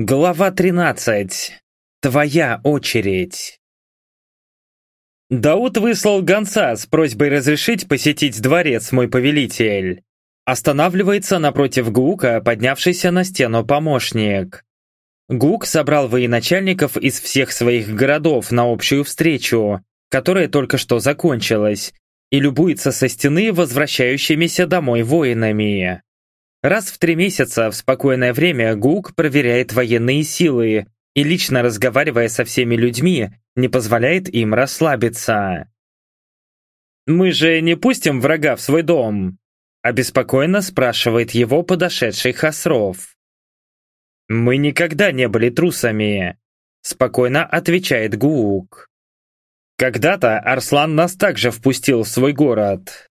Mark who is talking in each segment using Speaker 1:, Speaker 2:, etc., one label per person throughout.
Speaker 1: Глава 13. Твоя очередь. Дауд выслал гонца с просьбой разрешить посетить дворец, мой повелитель. Останавливается напротив Гука, поднявшийся на стену помощник. Гук собрал военачальников из всех своих городов на общую встречу, которая только что закончилась, и любуется со стены возвращающимися домой воинами. Раз в три месяца в спокойное время ГУК проверяет военные силы и, лично разговаривая со всеми людьми, не позволяет им расслабиться. «Мы же не пустим врага в свой дом?» обеспокоенно спрашивает его подошедший Хасров. «Мы никогда не были трусами», спокойно отвечает ГУК. «Когда-то Арслан нас также впустил в свой город.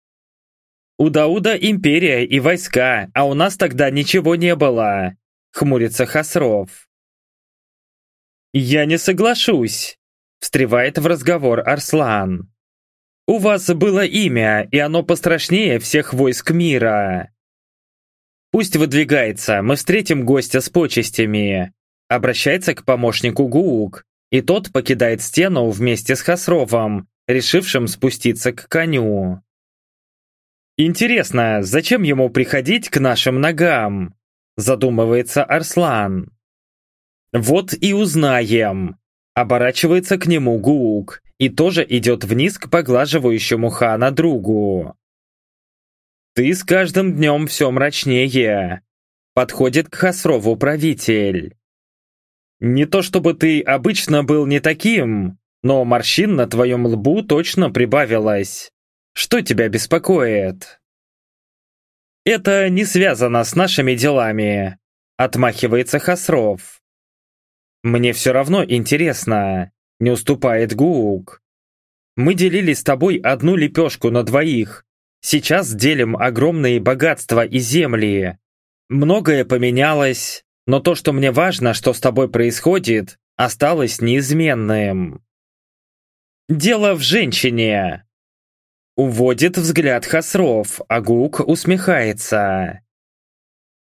Speaker 1: «У Дауда империя и войска, а у нас тогда ничего не было», — хмурится Хасров. «Я не соглашусь», — встревает в разговор Арслан. «У вас было имя, и оно пострашнее всех войск мира». «Пусть выдвигается, мы встретим гостя с почестями», — обращается к помощнику Гуук, и тот покидает стену вместе с Хасровом, решившим спуститься к коню. «Интересно, зачем ему приходить к нашим ногам?» Задумывается Арслан. «Вот и узнаем!» Оборачивается к нему Гук и тоже идет вниз к поглаживающему хана другу. «Ты с каждым днем все мрачнее!» Подходит к Хасрову правитель. «Не то чтобы ты обычно был не таким, но морщин на твоем лбу точно прибавилось. Что тебя беспокоит?» «Это не связано с нашими делами», — отмахивается Хасров. «Мне все равно интересно», — не уступает Гук. «Мы делили с тобой одну лепешку на двоих. Сейчас делим огромные богатства и земли. Многое поменялось, но то, что мне важно, что с тобой происходит, осталось неизменным». «Дело в женщине», Уводит взгляд Хасров, а Гук усмехается.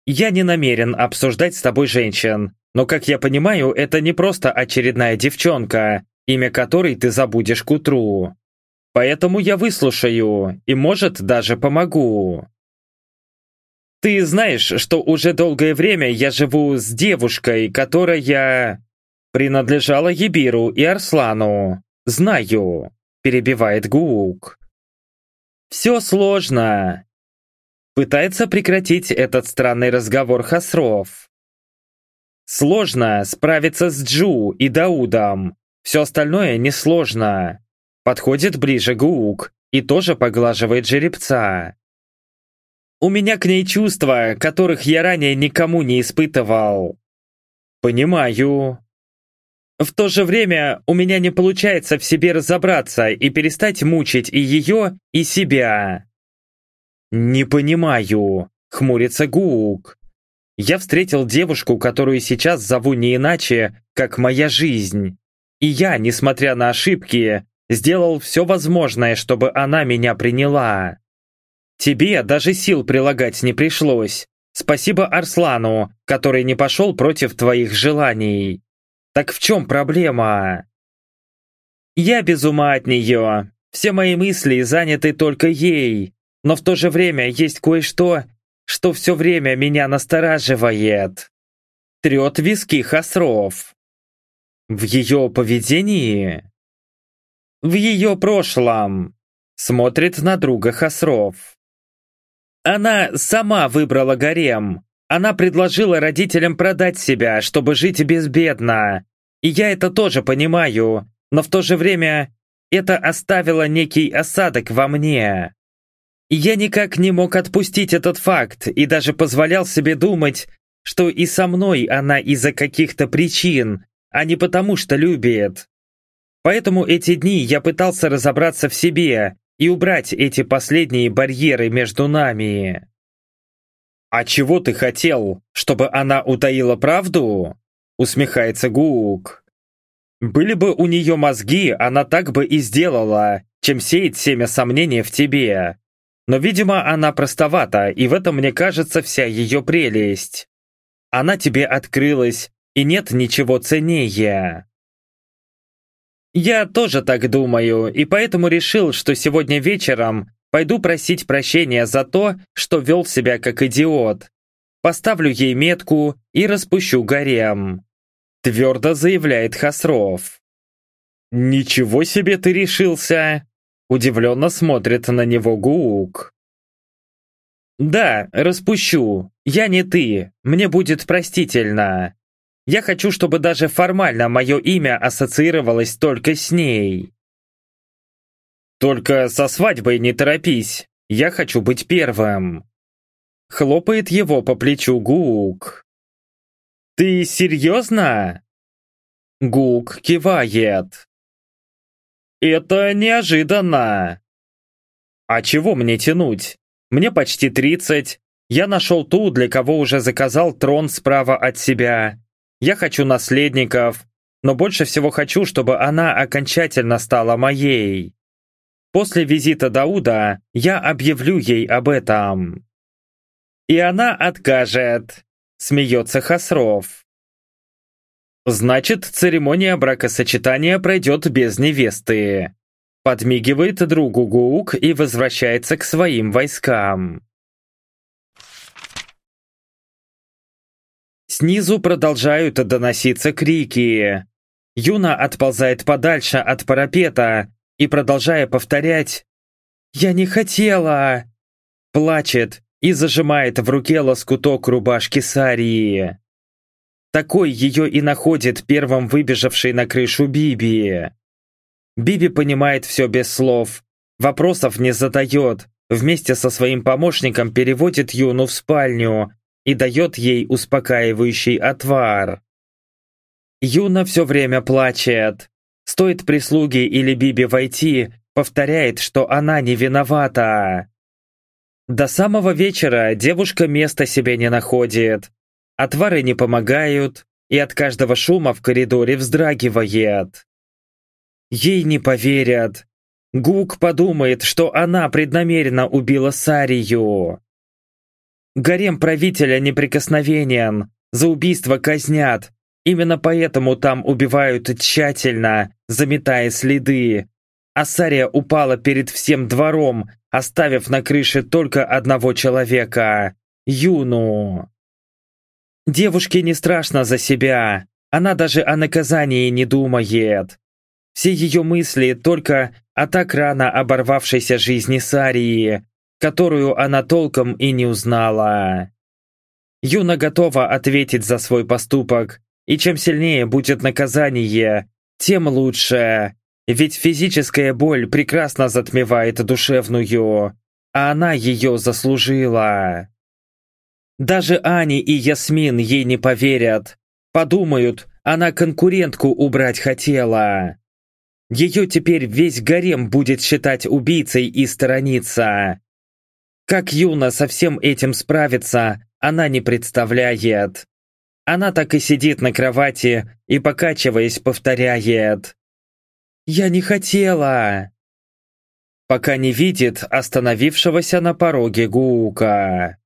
Speaker 1: «Я не намерен обсуждать с тобой женщин, но, как я понимаю, это не просто очередная девчонка, имя которой ты забудешь к утру. Поэтому я выслушаю и, может, даже помогу». «Ты знаешь, что уже долгое время я живу с девушкой, которая...» «Принадлежала Ебиру и Арслану. Знаю», — перебивает Гук. Все сложно. Пытается прекратить этот странный разговор Хасров. Сложно справиться с Джу и Даудом. Все остальное несложно. Подходит ближе Гуук и тоже поглаживает жеребца. У меня к ней чувства, которых я ранее никому не испытывал. Понимаю. В то же время у меня не получается в себе разобраться и перестать мучить и ее, и себя. «Не понимаю», — хмурится Гук. «Я встретил девушку, которую сейчас зову не иначе, как моя жизнь. И я, несмотря на ошибки, сделал все возможное, чтобы она меня приняла. Тебе даже сил прилагать не пришлось. Спасибо Арслану, который не пошел против твоих желаний. Так в чем проблема? Я без ума от нее. Все мои мысли заняты только ей. Но в то же время есть кое-что, что все время меня настораживает. Трет виски Хасров. В ее поведении? В ее прошлом. Смотрит на друга Хасров. Она сама выбрала гарем, она предложила родителям продать себя, чтобы жить безбедно. И я это тоже понимаю, но в то же время это оставило некий осадок во мне. И я никак не мог отпустить этот факт и даже позволял себе думать, что и со мной она из-за каких-то причин, а не потому что любит. Поэтому эти дни я пытался разобраться в себе и убрать эти последние барьеры между нами. «А чего ты хотел? Чтобы она утаила правду?» Усмехается Гук. «Были бы у нее мозги, она так бы и сделала, чем сеять семя сомнения в тебе. Но, видимо, она простовата, и в этом, мне кажется, вся ее прелесть. Она тебе открылась, и нет ничего ценнее. Я тоже так думаю, и поэтому решил, что сегодня вечером пойду просить прощения за то, что вел себя как идиот. Поставлю ей метку и распущу гарем. Твердо заявляет Хасров. «Ничего себе ты решился!» Удивленно смотрит на него Гуук. «Да, распущу. Я не ты. Мне будет простительно. Я хочу, чтобы даже формально мое имя ассоциировалось только с ней». «Только со свадьбой не торопись. Я хочу быть первым». Хлопает его по плечу Гук. «Ты серьезно?» Гук кивает. «Это неожиданно!» «А чего мне тянуть? Мне почти 30. Я нашел ту, для кого уже заказал трон справа от себя. Я хочу наследников, но больше всего хочу, чтобы она окончательно стала моей. После визита Дауда я объявлю ей об этом. И она откажет, смеется Хасров. Значит, церемония бракосочетания пройдет без невесты. Подмигивает другу Гуук и возвращается к своим войскам. Снизу продолжают доноситься крики. Юна отползает подальше от парапета и, продолжая повторять «Я не хотела!» плачет и зажимает в руке лоскуток рубашки Сарии. Такой ее и находит первым выбежавший на крышу Биби. Биби понимает все без слов, вопросов не задает, вместе со своим помощником переводит Юну в спальню и дает ей успокаивающий отвар. Юна все время плачет. Стоит прислуге или Биби войти, повторяет, что она не виновата. До самого вечера девушка места себе не находит. Отвары не помогают, и от каждого шума в коридоре вздрагивает. Ей не поверят. Гук подумает, что она преднамеренно убила Сарию. Гарем правителя неприкосновенен, за убийство казнят. Именно поэтому там убивают тщательно, заметая следы. А Сария упала перед всем двором, оставив на крыше только одного человека – Юну. Девушке не страшно за себя, она даже о наказании не думает. Все ее мысли только о так рано оборвавшейся жизни Сарии, которую она толком и не узнала. Юна готова ответить за свой поступок, и чем сильнее будет наказание, тем лучше. Ведь физическая боль прекрасно затмевает душевную, а она ее заслужила. Даже Ани и Ясмин ей не поверят. Подумают, она конкурентку убрать хотела. Ее теперь весь гарем будет считать убийцей и сторониться. Как Юна со всем этим справится, она не представляет. Она так и сидит на кровати и, покачиваясь, повторяет. «Я не хотела!» Пока не видит остановившегося на пороге Гука.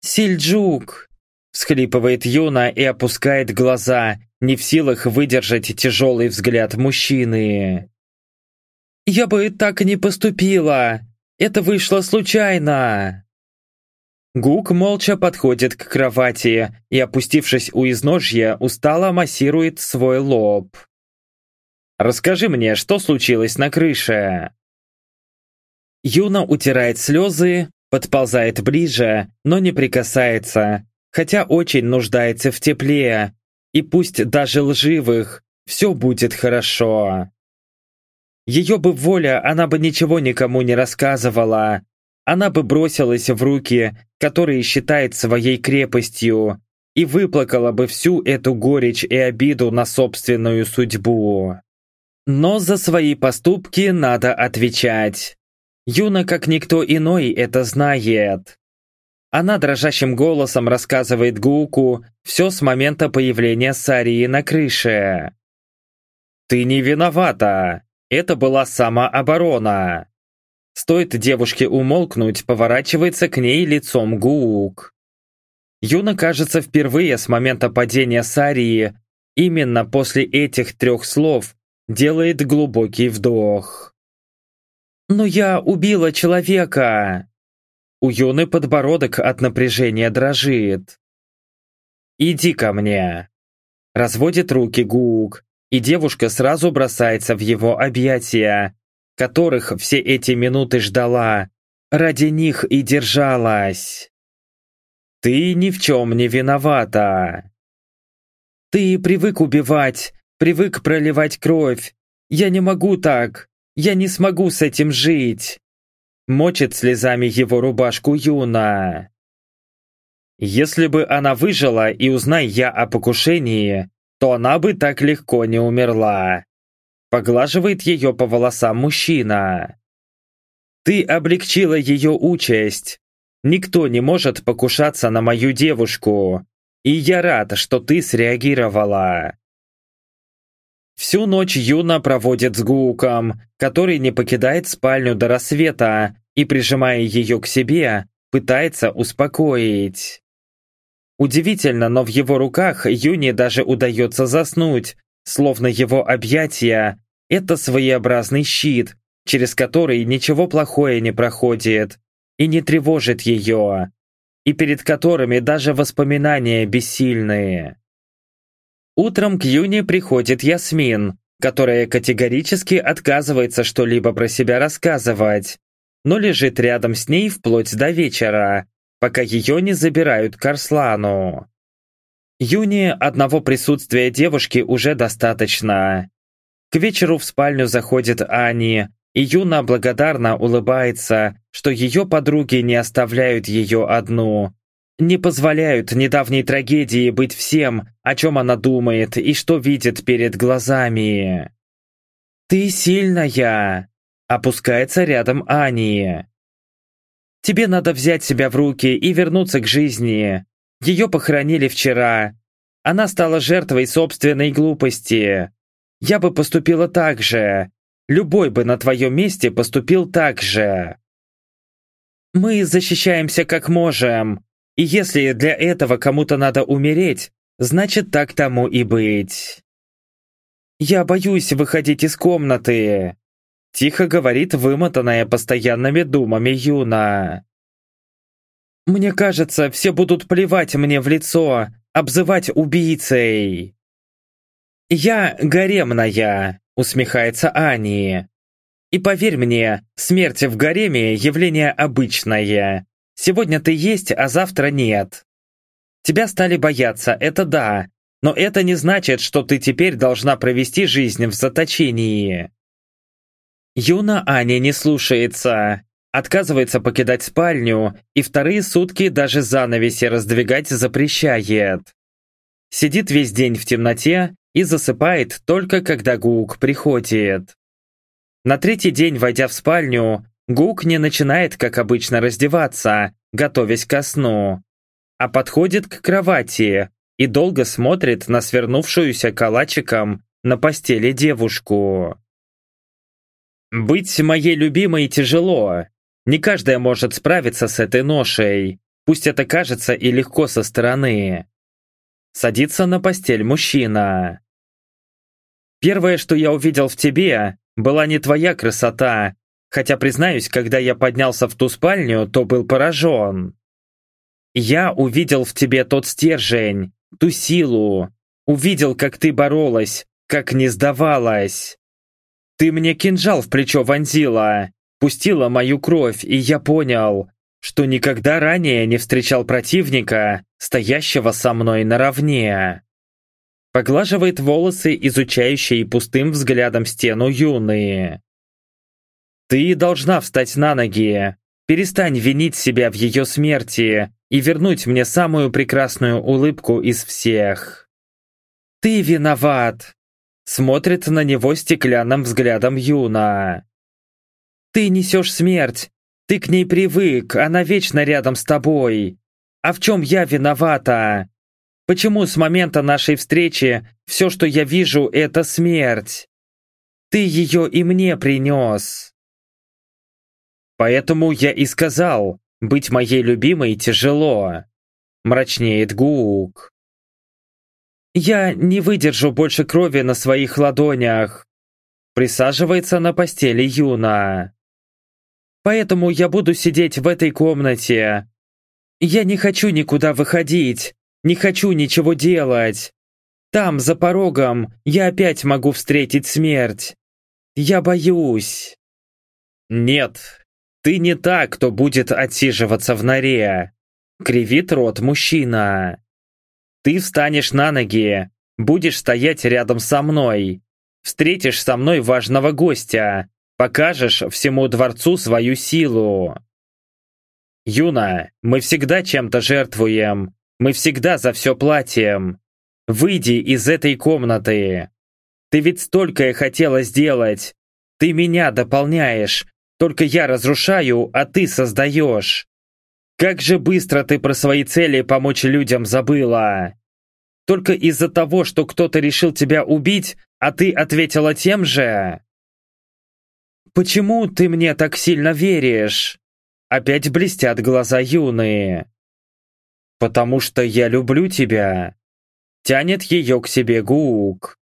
Speaker 1: «Сильджук!» — всхлипывает Юна и опускает глаза, не в силах выдержать тяжелый взгляд мужчины. «Я бы так не поступила! Это вышло случайно!» Гук молча подходит к кровати и, опустившись у изножья, устало массирует свой лоб. «Расскажи мне, что случилось на крыше?» Юна утирает слезы, подползает ближе, но не прикасается, хотя очень нуждается в тепле, и пусть даже лживых, все будет хорошо. Ее бы воля, она бы ничего никому не рассказывала. Она бы бросилась в руки, которые считает своей крепостью, и выплакала бы всю эту горечь и обиду на собственную судьбу. Но за свои поступки надо отвечать. Юна, как никто иной, это знает. Она дрожащим голосом рассказывает Гуку все с момента появления Сарии на крыше. «Ты не виновата. Это была самооборона». Стоит девушке умолкнуть, поворачивается к ней лицом Гук. Юна, кажется, впервые с момента падения Сарии, именно после этих трех слов, делает глубокий вдох. «Но я убила человека!» У Юны подбородок от напряжения дрожит. «Иди ко мне!» Разводит руки Гук, и девушка сразу бросается в его объятия, которых все эти минуты ждала, ради них и держалась. Ты ни в чем не виновата. Ты привык убивать, привык проливать кровь. Я не могу так. Я не смогу с этим жить. Мочит слезами его рубашку Юна. Если бы она выжила и узнай я о покушении, то она бы так легко не умерла. Поглаживает ее по волосам мужчина. Ты облегчила ее участь. Никто не может покушаться на мою девушку. И я рад, что ты среагировала. Всю ночь Юна проводит с Гуком, который не покидает спальню до рассвета и, прижимая ее к себе, пытается успокоить. Удивительно, но в его руках Юне даже удается заснуть, словно его объятия – это своеобразный щит, через который ничего плохое не проходит и не тревожит ее, и перед которыми даже воспоминания бессильные. Утром к Юне приходит Ясмин, которая категорически отказывается что-либо про себя рассказывать, но лежит рядом с ней вплоть до вечера, пока ее не забирают к Арслану. Юни одного присутствия девушки уже достаточно. К вечеру в спальню заходит Ани, и Юна благодарно улыбается, что ее подруги не оставляют ее одну. Не позволяют недавней трагедии быть всем, о чем она думает и что видит перед глазами. «Ты сильная!» Опускается рядом Ани. «Тебе надо взять себя в руки и вернуться к жизни. Ее похоронили вчера. Она стала жертвой собственной глупости. Я бы поступила так же. Любой бы на твоем месте поступил так же. Мы защищаемся как можем. И если для этого кому-то надо умереть, значит так тому и быть. Я боюсь выходить из комнаты. Тихо говорит вымотанная постоянными думами Юна. Мне кажется, все будут плевать мне в лицо, обзывать убийцей. Я гаремная, усмехается Ани. И поверь мне, смерть в гареме – явление обычное. Сегодня ты есть, а завтра нет. Тебя стали бояться, это да, но это не значит, что ты теперь должна провести жизнь в заточении. Юна Аня не слушается, отказывается покидать спальню и вторые сутки даже занавеси раздвигать запрещает. Сидит весь день в темноте и засыпает только когда Гук приходит. На третий день, войдя в спальню, Гук не начинает, как обычно, раздеваться, готовясь ко сну, а подходит к кровати и долго смотрит на свернувшуюся калачиком на постели девушку. «Быть моей любимой тяжело. Не каждая может справиться с этой ношей, пусть это кажется и легко со стороны. Садится на постель мужчина. Первое, что я увидел в тебе, была не твоя красота, хотя, признаюсь, когда я поднялся в ту спальню, то был поражен. Я увидел в тебе тот стержень, ту силу, увидел, как ты боролась, как не сдавалась. Ты мне кинжал в плечо вонзила, пустила мою кровь, и я понял, что никогда ранее не встречал противника, стоящего со мной наравне. Поглаживает волосы, изучающие пустым взглядом стену юные. Ты должна встать на ноги. Перестань винить себя в ее смерти и вернуть мне самую прекрасную улыбку из всех. Ты виноват. Смотрит на него стеклянным взглядом Юна. Ты несешь смерть, ты к ней привык, она вечно рядом с тобой. А в чем я виновата? Почему с момента нашей встречи все, что я вижу, это смерть? Ты ее и мне принес. Поэтому я и сказал, быть моей любимой тяжело. мрачнеет Гук. «Я не выдержу больше крови на своих ладонях», присаживается на постели Юна. «Поэтому я буду сидеть в этой комнате. Я не хочу никуда выходить, не хочу ничего делать. Там, за порогом, я опять могу встретить смерть. Я боюсь». «Нет, ты не та, кто будет отсиживаться в норе», — кривит рот мужчина. Ты встанешь на ноги, будешь стоять рядом со мной, встретишь со мной важного гостя, покажешь всему дворцу свою силу. Юна, мы всегда чем-то жертвуем, мы всегда за все платим. Выйди из этой комнаты. Ты ведь столько и хотела сделать. Ты меня дополняешь, только я разрушаю, а ты создаешь. Как же быстро ты про свои цели помочь людям забыла! Только из-за того, что кто-то решил тебя убить, а ты ответила тем же? Почему ты мне так сильно веришь? Опять блестят глаза юные. Потому что я люблю тебя. Тянет ее к себе Гук.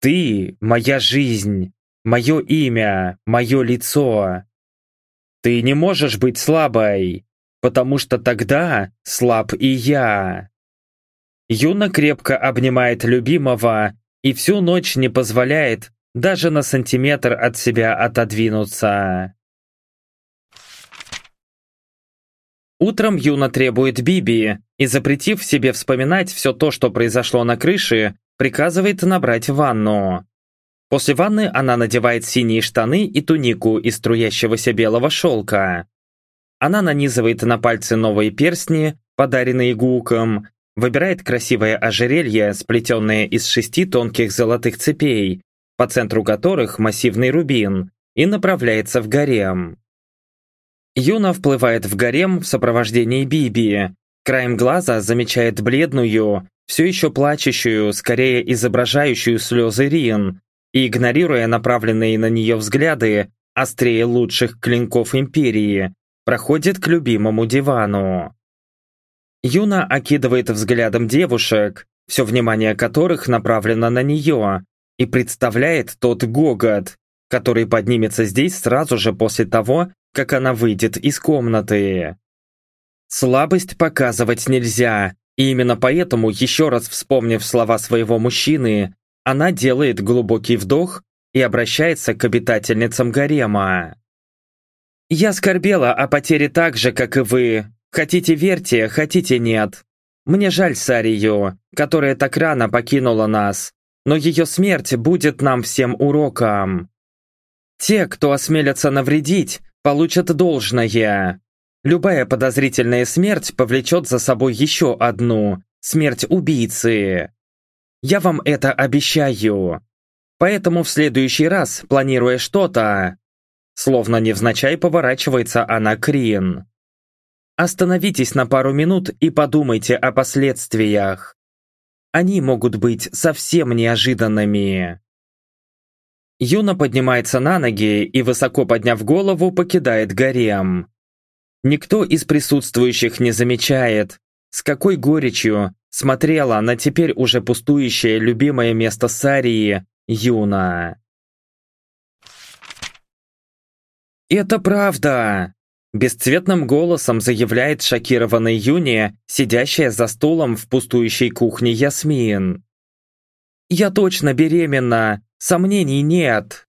Speaker 1: Ты — моя жизнь, мое имя, мое лицо. Ты не можешь быть слабой потому что тогда слаб и я. Юна крепко обнимает любимого и всю ночь не позволяет даже на сантиметр от себя отодвинуться. Утром Юна требует Биби и, запретив себе вспоминать все то, что произошло на крыше, приказывает набрать ванну. После ванны она надевает синие штаны и тунику из струящегося белого шелка. Она нанизывает на пальцы новые перстни, подаренные Гуком, выбирает красивое ожерелье, сплетенное из шести тонких золотых цепей, по центру которых массивный рубин, и направляется в гарем. Юна вплывает в гарем в сопровождении Биби, краем глаза замечает бледную, все еще плачущую, скорее изображающую слезы Рин, и, игнорируя направленные на нее взгляды, острее лучших клинков Империи, проходит к любимому дивану. Юна окидывает взглядом девушек, все внимание которых направлено на нее, и представляет тот гогот, который поднимется здесь сразу же после того, как она выйдет из комнаты. Слабость показывать нельзя, и именно поэтому, еще раз вспомнив слова своего мужчины, она делает глубокий вдох и обращается к обитательницам гарема. Я скорбела о потере так же, как и вы. Хотите верьте, хотите нет. Мне жаль Сарию, которая так рано покинула нас, но ее смерть будет нам всем уроком. Те, кто осмелятся навредить, получат должное. Любая подозрительная смерть повлечет за собой еще одну – смерть убийцы. Я вам это обещаю. Поэтому в следующий раз, планируя что-то, Словно невзначай поворачивается она к. Остановитесь на пару минут и подумайте о последствиях. Они могут быть совсем неожиданными. Юна поднимается на ноги и, высоко подняв голову, покидает гарем. Никто из присутствующих не замечает, с какой горечью смотрела на теперь уже пустующее любимое место Сарии Юна. «Это правда!» Бесцветным голосом заявляет шокированная Юния, сидящая за стулом в пустующей кухне Ясмин. «Я точно беременна, сомнений нет!»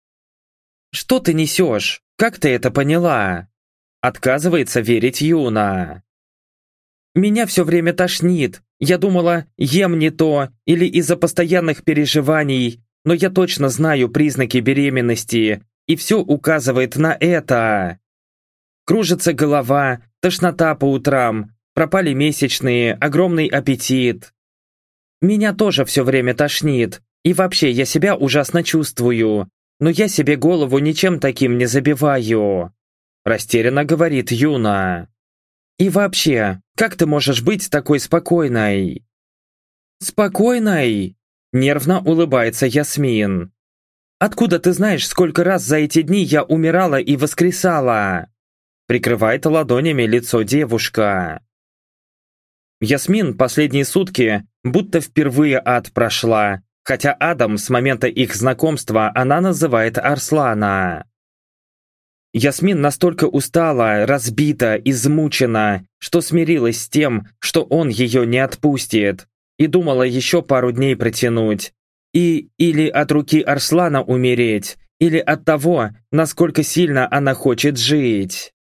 Speaker 1: «Что ты несешь? Как ты это поняла?» Отказывается верить Юна. «Меня все время тошнит. Я думала, ем не то, или из-за постоянных переживаний, но я точно знаю признаки беременности и все указывает на это. Кружится голова, тошнота по утрам, пропали месячные, огромный аппетит. Меня тоже все время тошнит, и вообще я себя ужасно чувствую, но я себе голову ничем таким не забиваю. Растерянно говорит Юна. И вообще, как ты можешь быть такой спокойной? Спокойной? Нервно улыбается Ясмин. Откуда ты знаешь, сколько раз за эти дни я умирала и воскресала?» Прикрывает ладонями лицо девушка. Ясмин последние сутки будто впервые ад прошла, хотя Адам с момента их знакомства она называет Арслана. Ясмин настолько устала, разбита, измучена, что смирилась с тем, что он ее не отпустит, и думала еще пару дней протянуть. И или от руки Арслана умереть, или от того, насколько сильно она хочет жить.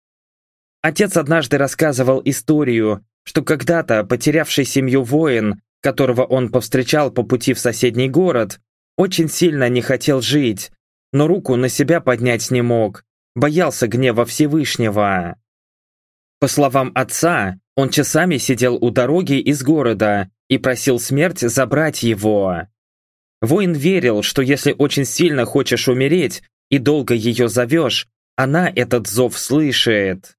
Speaker 1: Отец однажды рассказывал историю, что когда-то потерявший семью воин, которого он повстречал по пути в соседний город, очень сильно не хотел жить, но руку на себя поднять не мог, боялся гнева Всевышнего. По словам отца, он часами сидел у дороги из города и просил смерть забрать его. Воин верил, что если очень сильно хочешь умереть и долго ее зовешь, она этот зов слышит.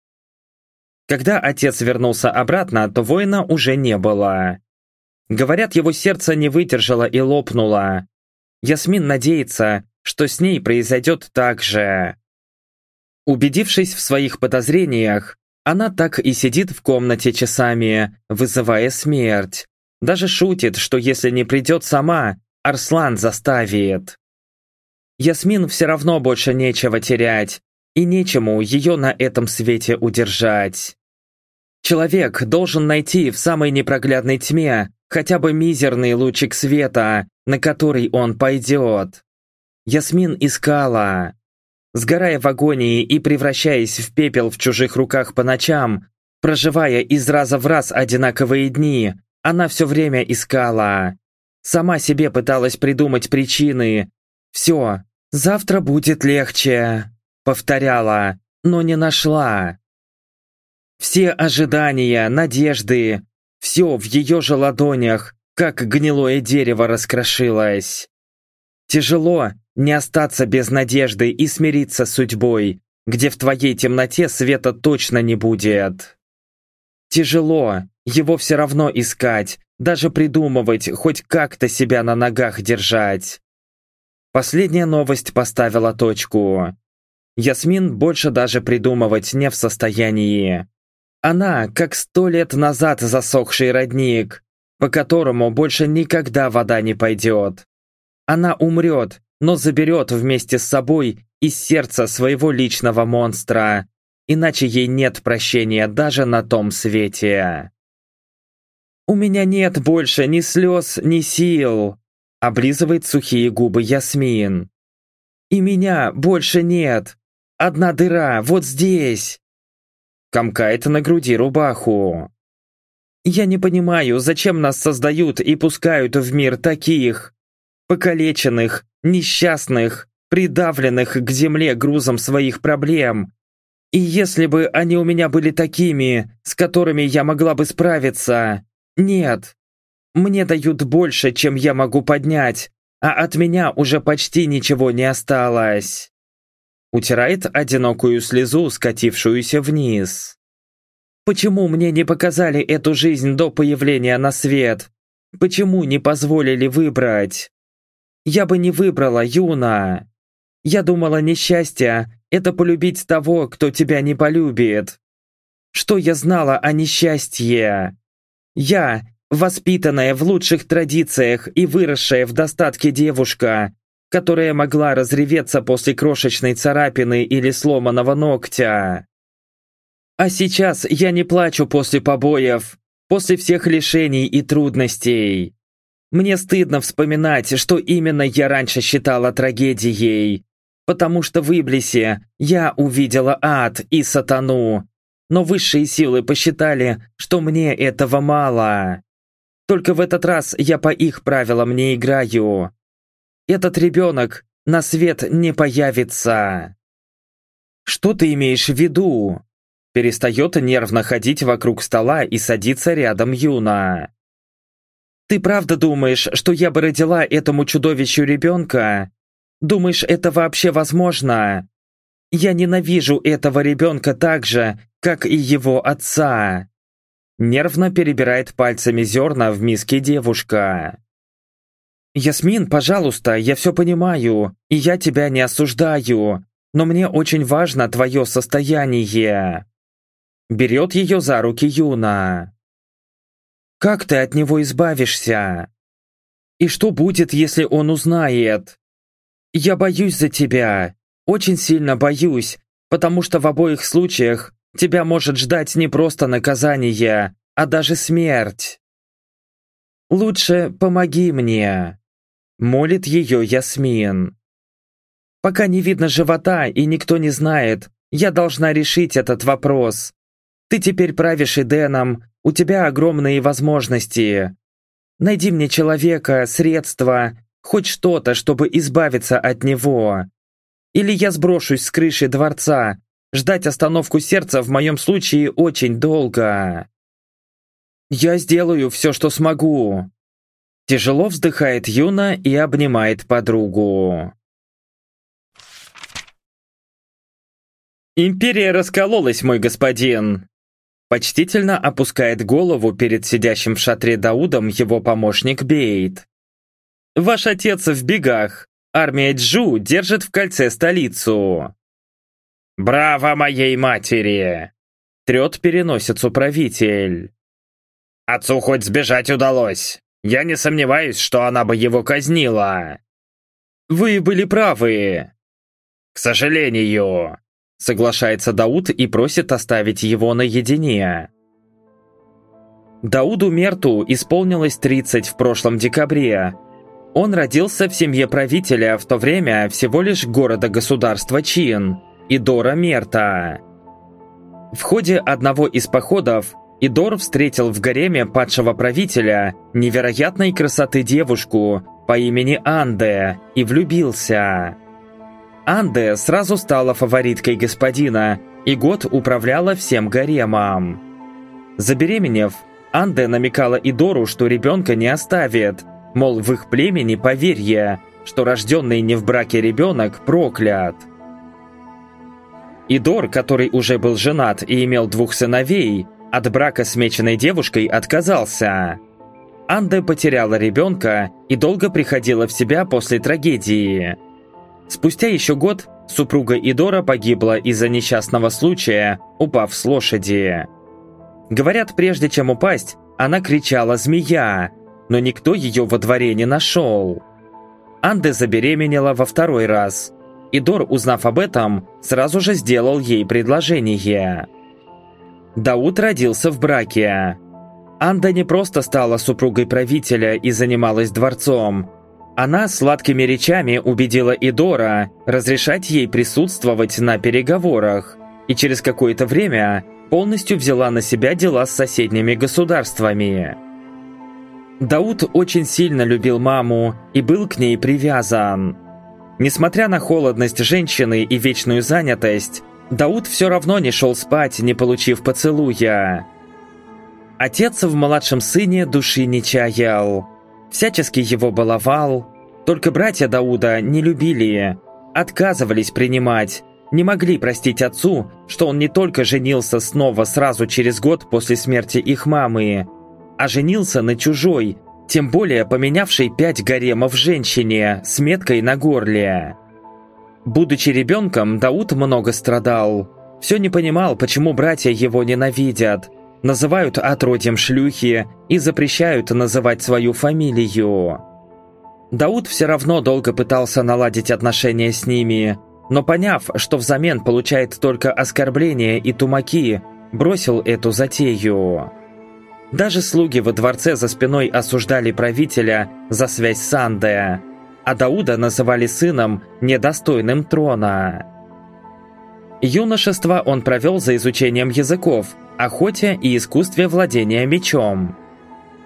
Speaker 1: Когда отец вернулся обратно, то воина уже не было. Говорят, его сердце не выдержало и лопнуло. Ясмин надеется, что с ней произойдет так же. Убедившись в своих подозрениях, она так и сидит в комнате часами, вызывая смерть. Даже шутит, что если не придет сама, Арслан заставит. Ясмин все равно больше нечего терять, и нечему ее на этом свете удержать. Человек должен найти в самой непроглядной тьме хотя бы мизерный лучик света, на который он пойдет. Ясмин искала. Сгорая в агонии и превращаясь в пепел в чужих руках по ночам, проживая из раза в раз одинаковые дни, она все время искала. Сама себе пыталась придумать причины. «Все, завтра будет легче», — повторяла, но не нашла. Все ожидания, надежды, все в ее же ладонях, как гнилое дерево раскрошилось. Тяжело не остаться без надежды и смириться с судьбой, где в твоей темноте света точно не будет. Тяжело его все равно искать, даже придумывать, хоть как-то себя на ногах держать. Последняя новость поставила точку. Ясмин больше даже придумывать не в состоянии. Она, как сто лет назад засохший родник, по которому больше никогда вода не пойдет. Она умрет, но заберет вместе с собой из сердца своего личного монстра, иначе ей нет прощения даже на том свете. «У меня нет больше ни слез, ни сил», — облизывает сухие губы Ясмин. «И меня больше нет. Одна дыра вот здесь» комкает на груди рубаху. «Я не понимаю, зачем нас создают и пускают в мир таких, покалеченных, несчастных, придавленных к земле грузом своих проблем. И если бы они у меня были такими, с которыми я могла бы справиться, нет. Мне дают больше, чем я могу поднять, а от меня уже почти ничего не осталось утирает одинокую слезу, скатившуюся вниз. Почему мне не показали эту жизнь до появления на свет? Почему не позволили выбрать? Я бы не выбрала, Юна. Я думала, несчастье — это полюбить того, кто тебя не полюбит. Что я знала о несчастье? Я, воспитанная в лучших традициях и выросшая в достатке девушка, которая могла разреветься после крошечной царапины или сломанного ногтя. А сейчас я не плачу после побоев, после всех лишений и трудностей. Мне стыдно вспоминать, что именно я раньше считала трагедией, потому что в Иблисе я увидела ад и сатану, но высшие силы посчитали, что мне этого мало. Только в этот раз я по их правилам не играю этот ребенок на свет не появится. Что ты имеешь в виду? Перестает нервно ходить вокруг стола и садится рядом Юна. Ты правда думаешь, что я бы родила этому чудовищу ребенка? Думаешь, это вообще возможно? Я ненавижу этого ребенка так же, как и его отца. Нервно перебирает пальцами зерна в миске девушка. «Ясмин, пожалуйста, я все понимаю, и я тебя не осуждаю, но мне очень важно твое состояние». Берет ее за руки Юна. Как ты от него избавишься? И что будет, если он узнает? Я боюсь за тебя, очень сильно боюсь, потому что в обоих случаях тебя может ждать не просто наказание, а даже смерть. Лучше помоги мне, молит ее Ясмин. Пока не видно живота и никто не знает, я должна решить этот вопрос. Ты теперь правишь Эденом, у тебя огромные возможности. Найди мне человека, средства, хоть что-то, чтобы избавиться от него. Или я сброшусь с крыши дворца. Ждать остановку сердца в моем случае очень долго. Я сделаю все, что смогу. Тяжело вздыхает Юна и обнимает подругу. «Империя раскололась, мой господин!» Почтительно опускает голову перед сидящим в шатре Даудом его помощник Бейт. «Ваш отец в бегах. Армия Джу держит в кольце столицу». «Браво моей матери!» Трет переносицу правитель. «Отцу хоть сбежать удалось. Я не сомневаюсь, что она бы его казнила». «Вы были правы». «К сожалению», Соглашается Дауд и просит оставить его наедине. Дауду Мерту исполнилось 30 в прошлом декабре. Он родился в семье правителя в то время всего лишь города-государства Чин, Идора Мерта. В ходе одного из походов Идор встретил в гареме падшего правителя невероятной красоты девушку по имени Анде и влюбился. Анде сразу стала фавориткой господина и год управляла всем гаремом. Забеременев, Анде намекала Идору, что ребенка не оставит, мол, в их племени поверье, что рожденный не в браке ребенок проклят. Идор, который уже был женат и имел двух сыновей, от брака с меченой девушкой отказался. Анде потеряла ребенка и долго приходила в себя после трагедии. Спустя еще год супруга Идора погибла из-за несчастного случая, упав с лошади. Говорят, прежде чем упасть, она кричала «Змея!», но никто ее во дворе не нашел. Анде забеременела во второй раз. Идор, узнав об этом, сразу же сделал ей предложение. Дауд родился в браке. Анда не просто стала супругой правителя и занималась дворцом, она сладкими речами убедила Идора разрешать ей присутствовать на переговорах и через какое-то время полностью взяла на себя дела с соседними государствами. Дауд очень сильно любил маму и был к ней привязан. Несмотря на холодность женщины и вечную занятость, Дауд все равно не шел спать, не получив поцелуя. Отец в младшем сыне души не чаял всячески его баловал. Только братья Дауда не любили, отказывались принимать, не могли простить отцу, что он не только женился снова сразу через год после смерти их мамы, а женился на чужой, тем более поменявшей пять гаремов женщине с меткой на горле. Будучи ребенком, Дауд много страдал. Все не понимал, почему братья его ненавидят, называют отродьем шлюхи и запрещают называть свою фамилию. Дауд все равно долго пытался наладить отношения с ними, но поняв, что взамен получает только оскорбления и тумаки, бросил эту затею. Даже слуги во дворце за спиной осуждали правителя за связь с Анде, а Дауда называли сыном, недостойным трона. Юношество он провел за изучением языков – охоте и искусстве владения мечом.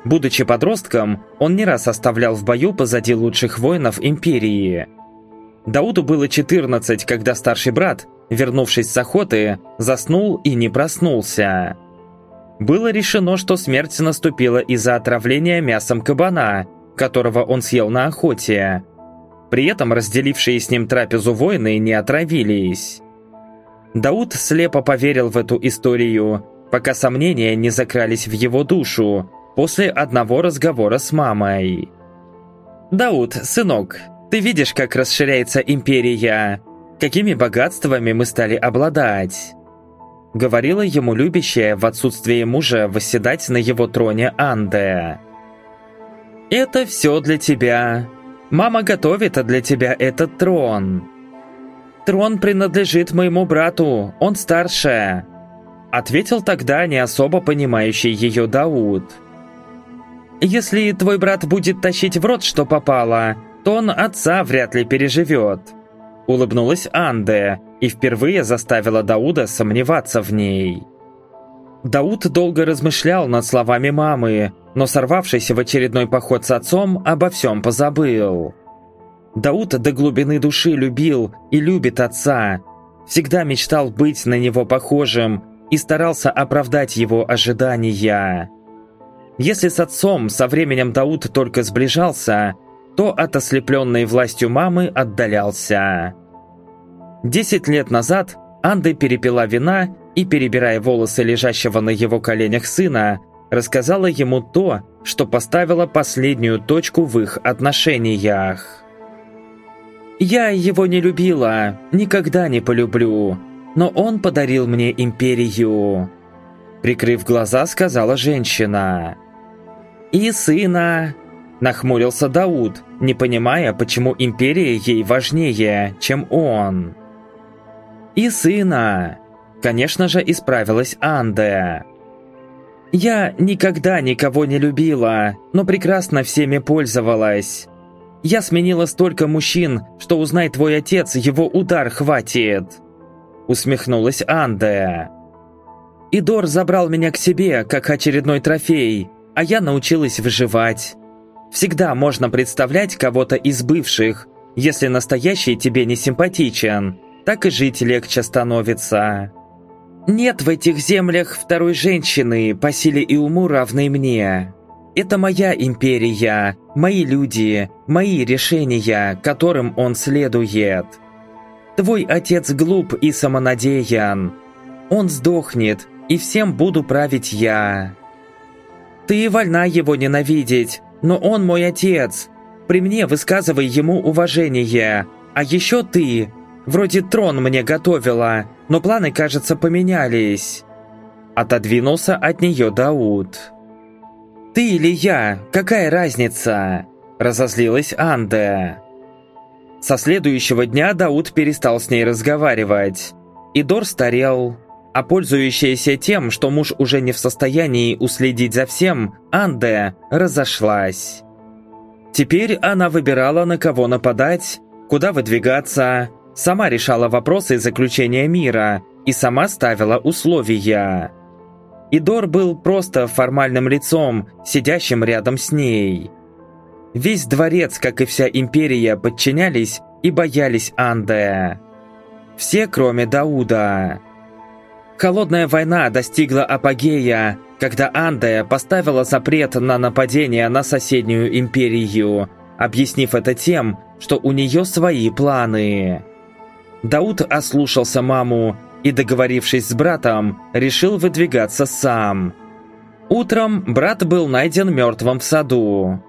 Speaker 1: Будучи подростком, он не раз оставлял в бою позади лучших воинов Империи. Дауду было 14, когда старший брат, вернувшись с охоты, заснул и не проснулся. Было решено, что смерть наступила из-за отравления мясом кабана, которого он съел на охоте. При этом разделившие с ним трапезу воины не отравились. Дауд слепо поверил в эту историю пока сомнения не закрались в его душу после одного разговора с мамой. «Дауд, сынок, ты видишь, как расширяется империя, какими богатствами мы стали обладать. говорила ему любящая в отсутствие мужа восседать на его троне Анде. «Это все для тебя. Мама готовит для тебя этот трон. Трон принадлежит моему брату, он старше», ответил тогда не особо понимающий ее Дауд. «Если твой брат будет тащить в рот, что попало, то он отца вряд ли переживет», улыбнулась Анде и впервые заставила Дауда сомневаться в ней. Дауд долго размышлял над словами мамы, но сорвавшись в очередной поход с отцом, обо всем позабыл. Дауд до глубины души любил и любит отца, всегда мечтал быть на него похожим и старался оправдать его ожидания. Если с отцом со временем Дауд только сближался, то от ослепленной властью мамы отдалялся. Десять лет назад Анды перепила вина и, перебирая волосы лежащего на его коленях сына, рассказала ему то, что поставило последнюю точку в их отношениях. «Я его не любила, никогда не полюблю, но он подарил мне империю», прикрыв глаза, сказала женщина. «И сына», нахмурился Дауд, не понимая, почему империя ей важнее, чем он. «И сына!» Конечно же, исправилась Анде. «Я никогда никого не любила, но прекрасно всеми пользовалась. Я сменила столько мужчин, что узнай твой отец, его удар хватит!» Усмехнулась Анде. «Идор забрал меня к себе, как очередной трофей, а я научилась выживать. Всегда можно представлять кого-то из бывших, если настоящий тебе не симпатичен, так и жить легче становится. Нет в этих землях второй женщины по силе и уму равной мне. Это моя империя, мои люди, мои решения, которым он следует. Твой отец глуп и самонадеян. Он сдохнет, и всем буду править я. Ты вольна его ненавидеть, но он мой отец. При мне высказывай ему уважение. А еще ты, Вроде трон мне готовила, но планы, кажется, поменялись». Отодвинулся от нее Дауд. «Ты или я? Какая разница?» Разозлилась Анде. Со следующего дня Дауд перестал с ней разговаривать. Идор старел, а пользующаяся тем, что муж уже не в состоянии уследить за всем, Анде разошлась. Теперь она выбирала, на кого нападать, куда выдвигаться, сама решала вопросы заключения мира и сама ставила условия. Идор был просто формальным лицом, сидящим рядом с ней. Весь дворец, как и вся империя, подчинялись и боялись Анде. Все, кроме Дауда. Холодная война достигла апогея, когда Андая поставила запрет на нападение на соседнюю империю, объяснив это тем, что у нее свои планы. Дауд ослушался маму и, договорившись с братом, решил выдвигаться сам. Утром брат был найден мертвым в саду.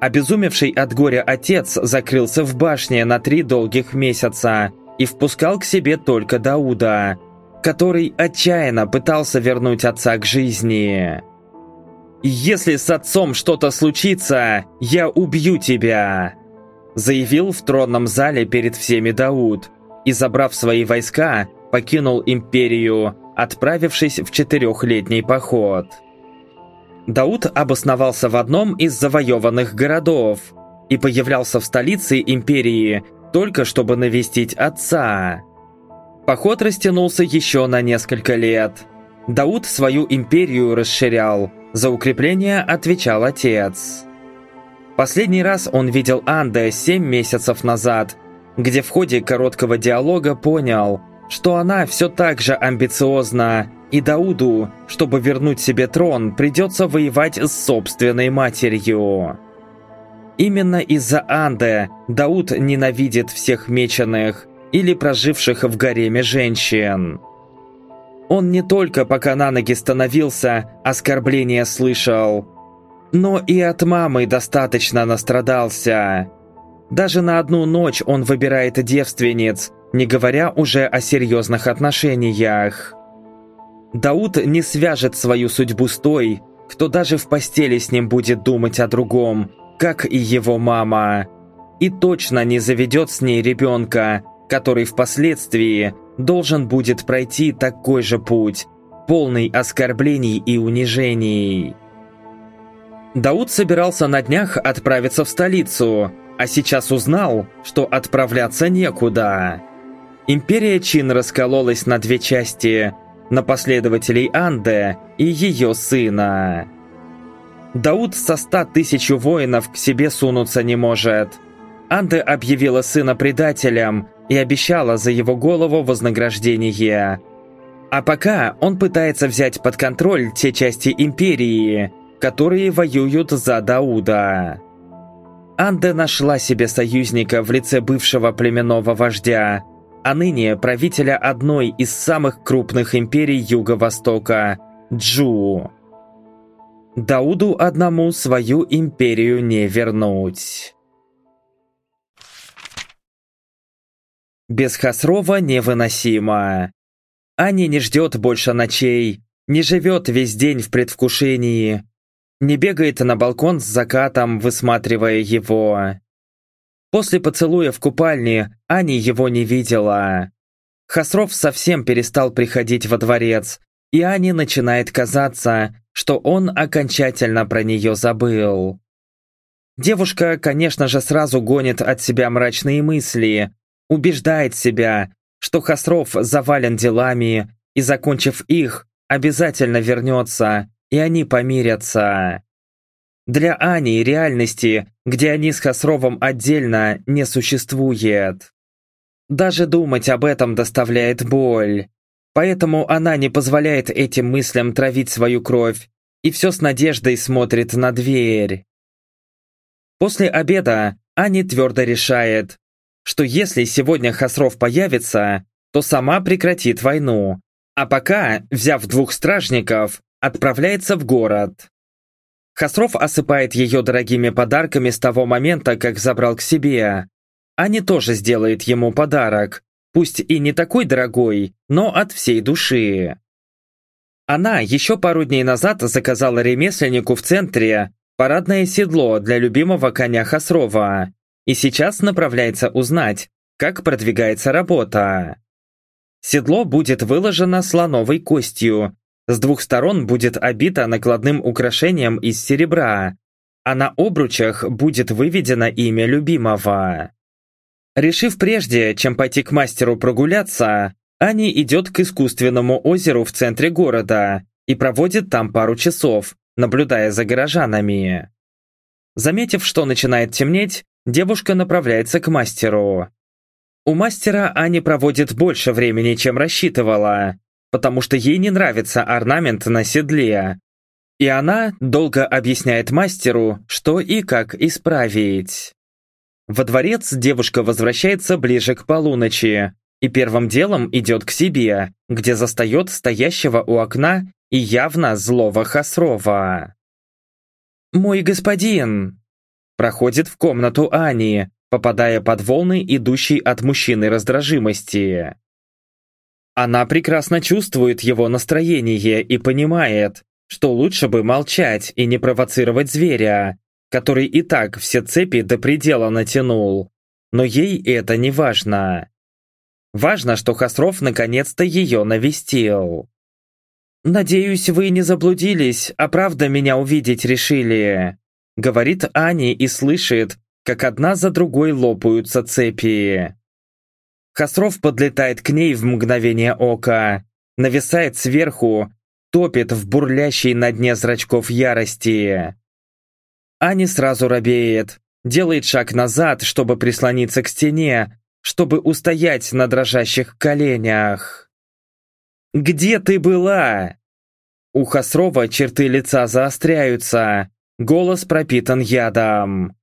Speaker 1: Обезумевший от горя отец закрылся в башне на три долгих месяца и впускал к себе только Дауда, который отчаянно пытался вернуть отца к жизни. «Если с отцом что-то случится, я убью тебя!» заявил в тронном зале перед всеми Дауд, и, забрав свои войска, покинул империю, отправившись в четырехлетний поход. Дауд обосновался в одном из завоеванных городов и появлялся в столице империи только чтобы навестить отца. Поход растянулся еще на несколько лет. Дауд свою империю расширял, за укрепление отвечал отец. Последний раз он видел Анде семь месяцев назад – где в ходе короткого диалога понял, что она все так же амбициозна, и Дауду, чтобы вернуть себе трон, придется воевать с собственной матерью. Именно из-за Анде Дауд ненавидит всех меченых или проживших в гареме женщин. Он не только пока на ноги становился, оскорбления слышал, но и от мамы достаточно настрадался. Даже на одну ночь он выбирает девственниц, не говоря уже о серьезных отношениях. Дауд не свяжет свою судьбу с той, кто даже в постели с ним будет думать о другом, как и его мама. И точно не заведет с ней ребенка, который впоследствии должен будет пройти такой же путь, полный оскорблений и унижений. Дауд собирался на днях отправиться в столицу, а сейчас узнал, что отправляться некуда. Империя Чин раскололась на две части – на последователей Анде и ее сына. Дауд со ста тысяч воинов к себе сунуться не может. Анде объявила сына предателем и обещала за его голову вознаграждение. А пока он пытается взять под контроль те части империи, которые воюют за Дауда. Анде нашла себе союзника в лице бывшего племенного вождя, а ныне правителя одной из самых крупных империй Юго-Востока – Джу. Дауду одному свою империю не вернуть. Без Хасрова невыносимо. Ани не ждет больше ночей, не живет весь день в предвкушении, не бегает на балкон с закатом, высматривая его. После поцелуя в купальне Ани его не видела. Хасров совсем перестал приходить во дворец, и Ане начинает казаться, что он окончательно про нее забыл. Девушка, конечно же, сразу гонит от себя мрачные мысли, убеждает себя, что Хасров завален делами и, закончив их, обязательно вернется, и они помирятся. Для Ани реальности, где они с Хасровым отдельно, не существует. Даже думать об этом доставляет боль. Поэтому она не позволяет этим мыслям травить свою кровь и все с надеждой смотрит на дверь. После обеда Ани твердо решает, что если сегодня Хасров появится, то сама прекратит войну, а пока, взяв двух стражников, отправляется в город. Хасров осыпает ее дорогими подарками с того момента, как забрал к себе. Ани тоже сделает ему подарок, пусть и не такой дорогой, но от всей души. Она еще пару дней назад заказала ремесленнику в центре парадное седло для любимого коня Хасрова и сейчас направляется узнать, как продвигается работа. Седло будет выложено слоновой костью с двух сторон будет обита накладным украшением из серебра, а на обручах будет выведено имя любимого. Решив прежде, чем пойти к мастеру прогуляться, Ани идет к искусственному озеру в центре города и проводит там пару часов, наблюдая за горожанами. Заметив, что начинает темнеть, девушка направляется к мастеру. У мастера Ани проводит больше времени, чем рассчитывала, потому что ей не нравится орнамент на седле. И она долго объясняет мастеру, что и как исправить. Во дворец девушка возвращается ближе к полуночи и первым делом идет к себе, где застает стоящего у окна и явно злого Хасрова. «Мой господин!» Проходит в комнату Ани, попадая под волны, идущей от мужчины раздражимости. Она прекрасно чувствует его настроение и понимает, что лучше бы молчать и не провоцировать зверя, который и так все цепи до предела натянул. Но ей это не важно. Важно, что Хасров наконец-то ее навестил. «Надеюсь, вы не заблудились, а правда меня увидеть решили», говорит Ани и слышит, как одна за другой лопаются цепи. Хасров подлетает к ней в мгновение ока, нависает сверху, топит в бурлящей на дне зрачков ярости. Ани сразу робеет, делает шаг назад, чтобы прислониться к стене, чтобы устоять на дрожащих коленях. «Где ты была?» У Хасрова черты лица заостряются, голос пропитан ядом.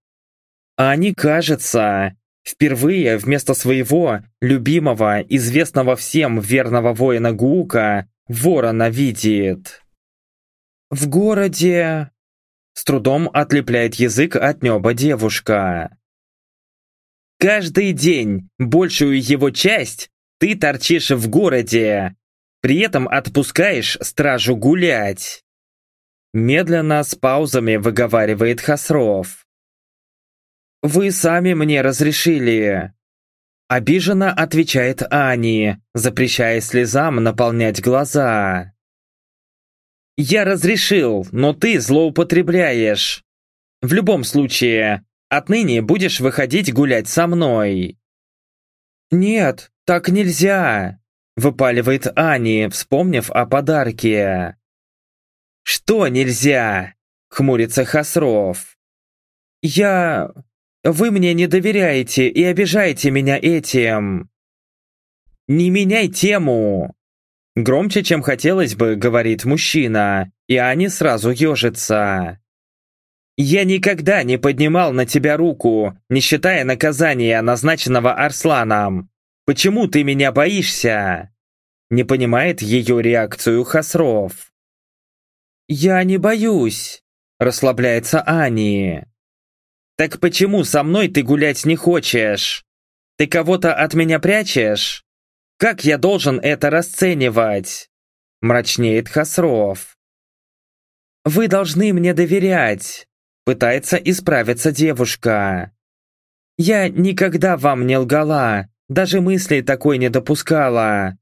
Speaker 1: Ани кажется, Впервые вместо своего, любимого, известного всем верного воина Гуука, ворона видит. «В городе...» С трудом отлепляет язык от неба девушка. «Каждый день, большую его часть, ты торчишь в городе!» При этом отпускаешь стражу гулять. Медленно, с паузами выговаривает Хасров. «Вы сами мне разрешили!» Обиженно отвечает Ани, запрещая слезам наполнять глаза. «Я разрешил, но ты злоупотребляешь. В любом случае, отныне будешь выходить гулять со мной». «Нет, так нельзя!» Выпаливает Ани, вспомнив о подарке. «Что нельзя?» Хмурится Хасров. «Я... Вы мне не доверяете и обижаете меня этим». «Не меняй тему!» Громче, чем хотелось бы, говорит мужчина, и Ани сразу ежится. «Я никогда не поднимал на тебя руку, не считая наказания, назначенного Арсланом. Почему ты меня боишься?» Не понимает ее реакцию Хасров. «Я не боюсь», – расслабляется Ани. «Так почему со мной ты гулять не хочешь? Ты кого-то от меня прячешь? Как я должен это расценивать?» Мрачнеет Хасров. «Вы должны мне доверять», – пытается исправиться девушка. «Я никогда вам не лгала, даже мысли такой не допускала.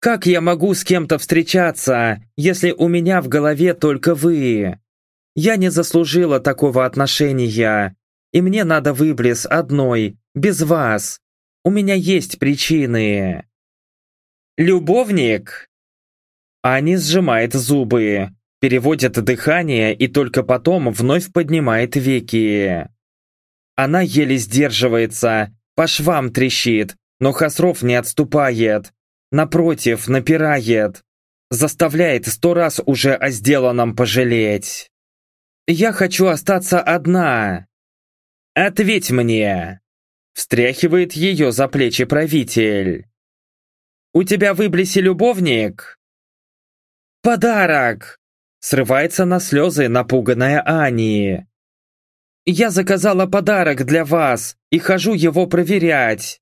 Speaker 1: Как я могу с кем-то встречаться, если у меня в голове только вы? Я не заслужила такого отношения, и мне надо выблес одной, без вас. У меня есть причины. Любовник? Ани сжимает зубы, переводит дыхание и только потом вновь поднимает веки. Она еле сдерживается, по швам трещит, но Хасров не отступает. Напротив, напирает. Заставляет сто раз уже о сделанном пожалеть. «Я хочу остаться одна!» «Ответь мне!» Встряхивает ее за плечи правитель. «У тебя в любовник?» «Подарок!» Срывается на слезы напуганная Ани. «Я заказала подарок для вас и хожу его проверять!»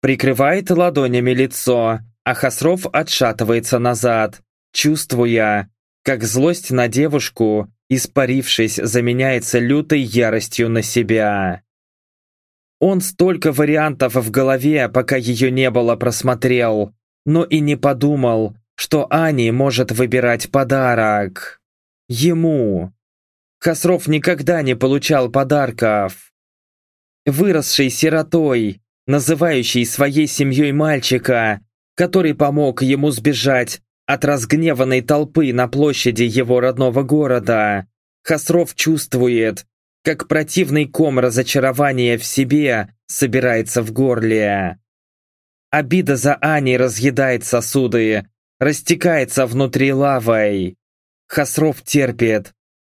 Speaker 1: Прикрывает ладонями лицо, а Хасров отшатывается назад, чувствуя, как злость на девушку, испарившись, заменяется лютой яростью на себя. Он столько вариантов в голове, пока ее не было, просмотрел, но и не подумал, что Ани может выбирать подарок. Ему. Хасров никогда не получал подарков. Выросший сиротой, называющий своей семьей мальчика, который помог ему сбежать от разгневанной толпы на площади его родного города, Хасров чувствует, как противный ком разочарования в себе собирается в горле. Обида за Ани разъедает сосуды, растекается внутри лавой. Хасров терпит,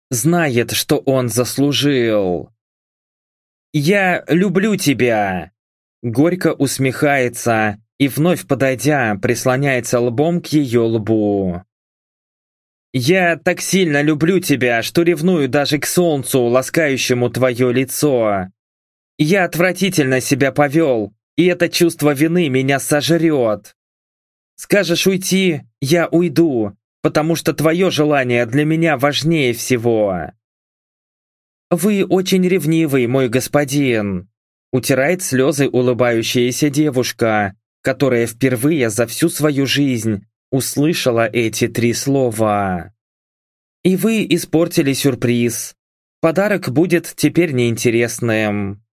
Speaker 1: знает, что он заслужил. «Я люблю тебя!» Горько усмехается и, вновь подойдя, прислоняется лбом к ее лбу. «Я так сильно люблю тебя, что ревную даже к солнцу, ласкающему твое лицо. Я отвратительно себя повел, и это чувство вины меня сожрет. Скажешь уйти, я уйду, потому что твое желание для меня важнее всего». «Вы очень ревнивый, мой господин», утирает слезы улыбающаяся девушка, которая впервые за всю свою жизнь услышала эти три слова. И вы испортили сюрприз. Подарок будет теперь неинтересным.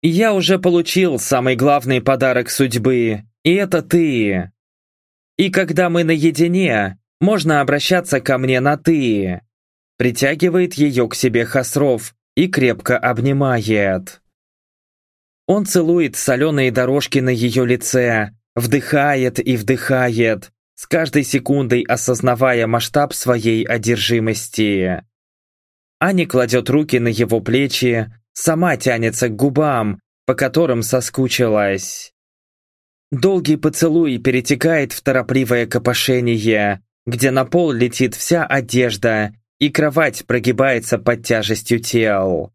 Speaker 1: Я уже получил самый главный подарок судьбы, и это ты. И когда мы наедине, можно обращаться ко мне на «ты». Притягивает ее к себе Хасров и крепко обнимает. Он целует соленые дорожки на ее лице, вдыхает и вдыхает, с каждой секундой осознавая масштаб своей одержимости. Аня кладет руки на его плечи, сама тянется к губам, по которым соскучилась. Долгий поцелуй перетекает в торопливое копошение, где на пол летит вся одежда, и кровать прогибается под тяжестью тел.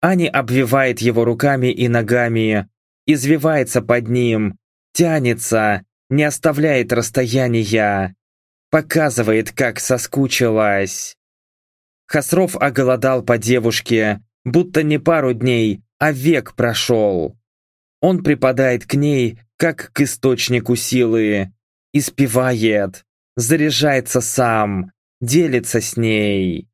Speaker 1: Ани обвивает его руками и ногами, извивается под ним, тянется, не оставляет расстояния, показывает, как соскучилась. Хасров оголодал по девушке, будто не пару дней, а век прошел. Он припадает к ней, как к источнику силы, испевает, заряжается сам, делится с ней.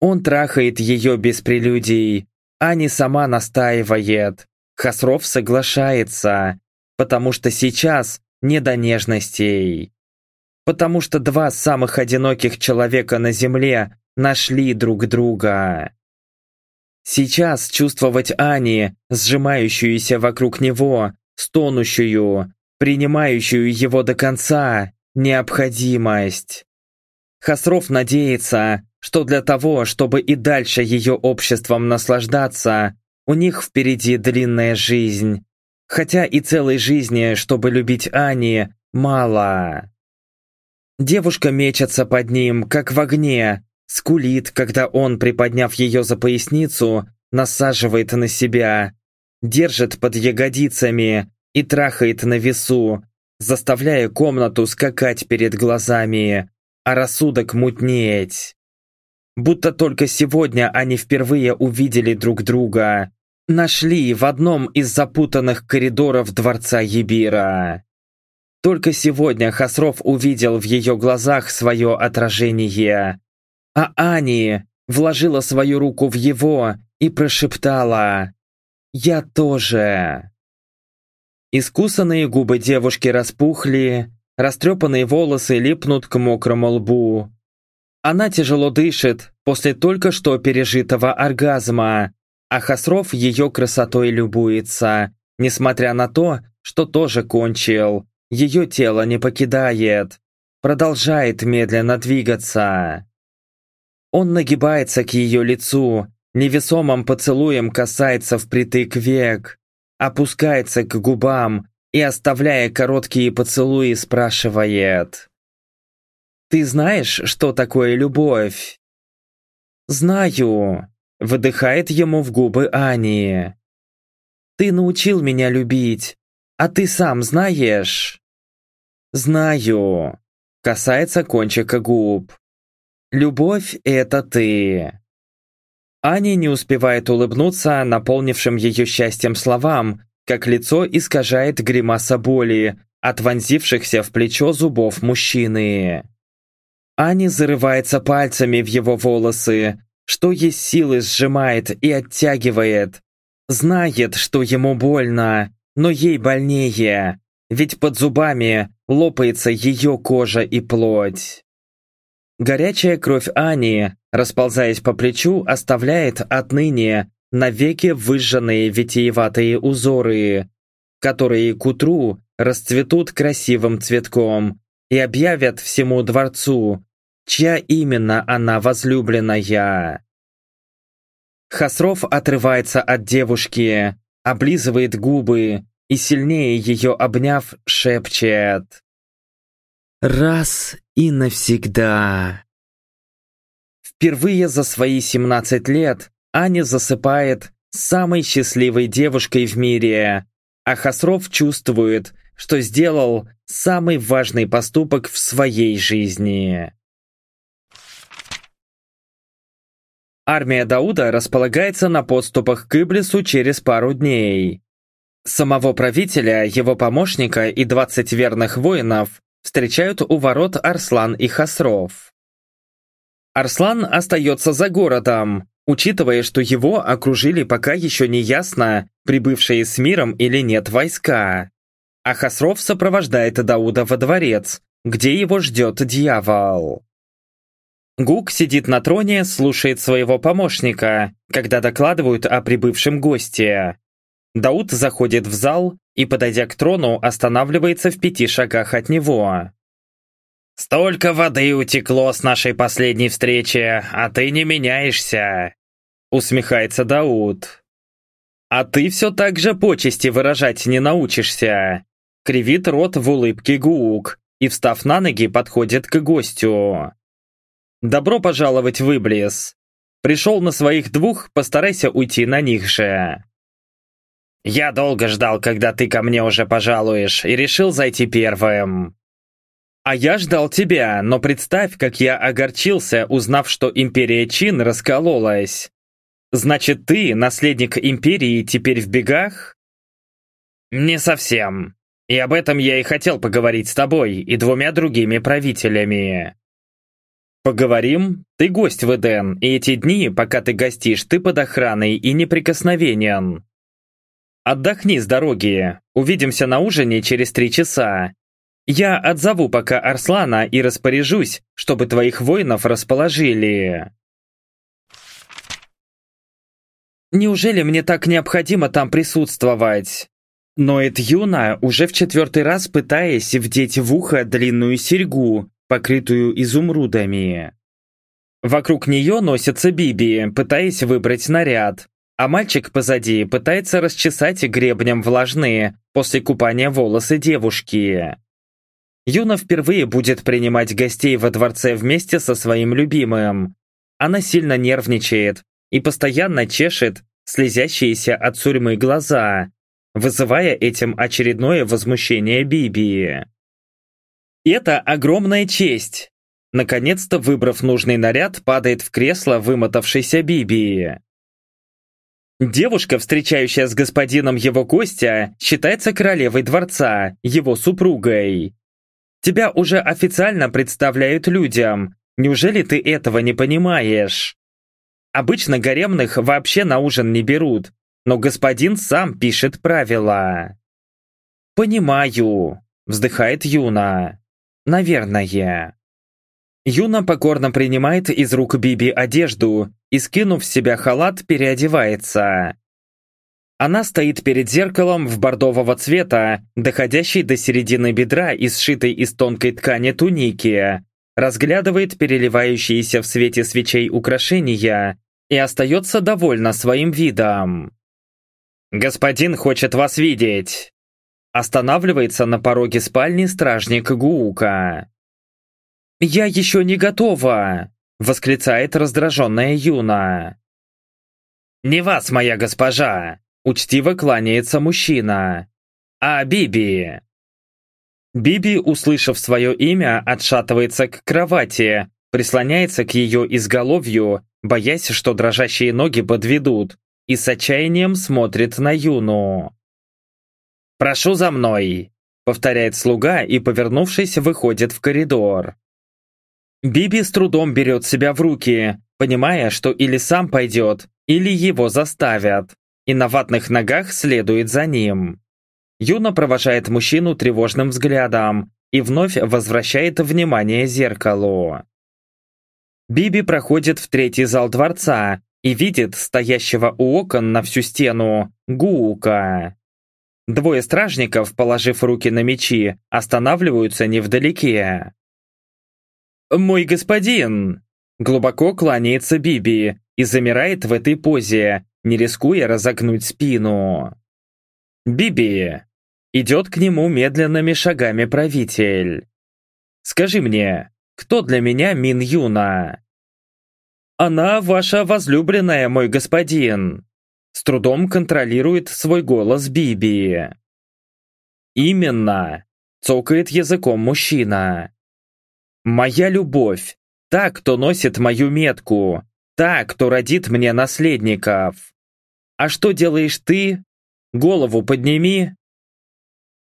Speaker 1: Он трахает ее без прелюдий, Ани сама настаивает. Хасров соглашается, потому что сейчас не до нежностей. Потому что два самых одиноких человека на земле нашли друг друга. Сейчас чувствовать Ани, сжимающуюся вокруг него, стонущую, принимающую его до конца, необходимость. Хасров надеется, что для того, чтобы и дальше ее обществом наслаждаться, у них впереди длинная жизнь. Хотя и целой жизни, чтобы любить Ани, мало. Девушка мечется под ним, как в огне, скулит, когда он, приподняв ее за поясницу, насаживает на себя, держит под ягодицами и трахает на весу, заставляя комнату скакать перед глазами, а рассудок мутнеть. Будто только сегодня они впервые увидели друг друга, нашли в одном из запутанных коридоров дворца Ебира. Только сегодня Хасров увидел в ее глазах свое отражение, а Ани вложила свою руку в его и прошептала «Я тоже». Искусанные губы девушки распухли, растрепанные волосы липнут к мокрому лбу. Она тяжело дышит после только что пережитого оргазма, а Хасров ее красотой любуется, несмотря на то, что тоже кончил. Ее тело не покидает, продолжает медленно двигаться. Он нагибается к ее лицу, невесомым поцелуем касается впритык век, опускается к губам и, оставляя короткие поцелуи, спрашивает. Ты знаешь, что такое любовь?» «Знаю», — выдыхает ему в губы Ани. «Ты научил меня любить, а ты сам знаешь?» «Знаю», — касается кончика губ. «Любовь — это ты». Аня не успевает улыбнуться наполнившим ее счастьем словам, как лицо искажает гримаса боли от вонзившихся в плечо зубов мужчины. Ани зарывается пальцами в его волосы, что есть силы сжимает и оттягивает. Знает, что ему больно, но ей больнее, ведь под зубами лопается ее кожа и плоть. Горячая кровь Ани, расползаясь по плечу, оставляет отныне навеки выжженные витиеватые узоры, которые к утру расцветут красивым цветком и объявят всему дворцу, чья именно она возлюбленная. Хасров отрывается от девушки, облизывает губы и сильнее ее обняв, шепчет. «Раз и навсегда». Впервые за свои 17 лет Аня засыпает самой счастливой девушкой в мире, а Хасров чувствует, что сделал самый важный поступок в своей жизни. Армия Дауда располагается на подступах к Иблису через пару дней. Самого правителя, его помощника и 20 верных воинов встречают у ворот Арслан и Хасров. Арслан остается за городом, учитывая, что его окружили пока еще не ясно, прибывшие с миром или нет войска. А Хасров сопровождает Дауда во дворец, где его ждет дьявол. Гук сидит на троне, слушает своего помощника, когда докладывают о прибывшем госте. Дауд заходит в зал и, подойдя к трону, останавливается в пяти шагах от него. «Столько воды утекло с нашей последней встречи, а ты не меняешься!» Усмехается Дауд. «А ты все так же почести выражать не научишься!» Кривит рот в улыбке Гук и, встав на ноги, подходит к гостю. Добро пожаловать в Иблис. Пришел на своих двух, постарайся уйти на них же. Я долго ждал, когда ты ко мне уже пожалуешь, и решил зайти первым. А я ждал тебя, но представь, как я огорчился, узнав, что Империя Чин раскололась. Значит, ты, наследник Империи, теперь в бегах? Не совсем. И об этом я и хотел поговорить с тобой и двумя другими правителями. Поговорим? Ты гость в Эден, и эти дни, пока ты гостишь, ты под охраной и неприкосновенен. Отдохни с дороги. Увидимся на ужине через три часа. Я отзову пока Арслана и распоряжусь, чтобы твоих воинов расположили. Неужели мне так необходимо там присутствовать? Ноет Юна, уже в четвертый раз пытаясь вдеть в ухо длинную серьгу, покрытую изумрудами. Вокруг нее носится Биби, пытаясь выбрать наряд, а мальчик позади пытается расчесать гребнем влажные после купания волосы девушки. Юна впервые будет принимать гостей во дворце вместе со своим любимым. Она сильно нервничает и постоянно чешет слезящиеся от сурьмы глаза, вызывая этим очередное возмущение Биби. Это огромная честь. Наконец-то, выбрав нужный наряд, падает в кресло вымотавшейся Биби. Девушка, встречающая с господином его Костя, считается королевой дворца, его супругой. Тебя уже официально представляют людям. Неужели ты этого не понимаешь? Обычно гаремных вообще на ужин не берут, но господин сам пишет правила. «Понимаю», — вздыхает Юна. «Наверное». Юна покорно принимает из рук Биби одежду и, скинув с себя халат, переодевается. Она стоит перед зеркалом в бордового цвета, доходящей до середины бедра и сшитой из тонкой ткани туники, разглядывает переливающиеся в свете свечей украшения и остается довольна своим видом. «Господин хочет вас видеть!» Останавливается на пороге спальни стражник Гуука. «Я еще не готова!» — восклицает раздраженная Юна. «Не вас, моя госпожа!» — учтиво кланяется мужчина. «А Биби!» Биби, услышав свое имя, отшатывается к кровати, прислоняется к ее изголовью, боясь, что дрожащие ноги подведут, и с отчаянием смотрит на Юну. «Прошу за мной!» — повторяет слуга и, повернувшись, выходит в коридор. Биби с трудом берет себя в руки, понимая, что или сам пойдет, или его заставят, и на ватных ногах следует за ним. Юна провожает мужчину тревожным взглядом и вновь возвращает внимание зеркалу. Биби проходит в третий зал дворца и видит стоящего у окон на всю стену Гуука. Двое стражников, положив руки на мечи, останавливаются невдалеке. «Мой господин!» Глубоко кланяется Биби и замирает в этой позе, не рискуя разогнуть спину. «Биби!» Идет к нему медленными шагами правитель. «Скажи мне, кто для меня Мин Юна?» «Она ваша возлюбленная, мой господин!» С трудом контролирует свой голос Биби. «Именно!» — цокает языком мужчина. Моя любовь, та, кто носит мою метку, та, кто родит мне наследников. А что делаешь ты? Голову подними.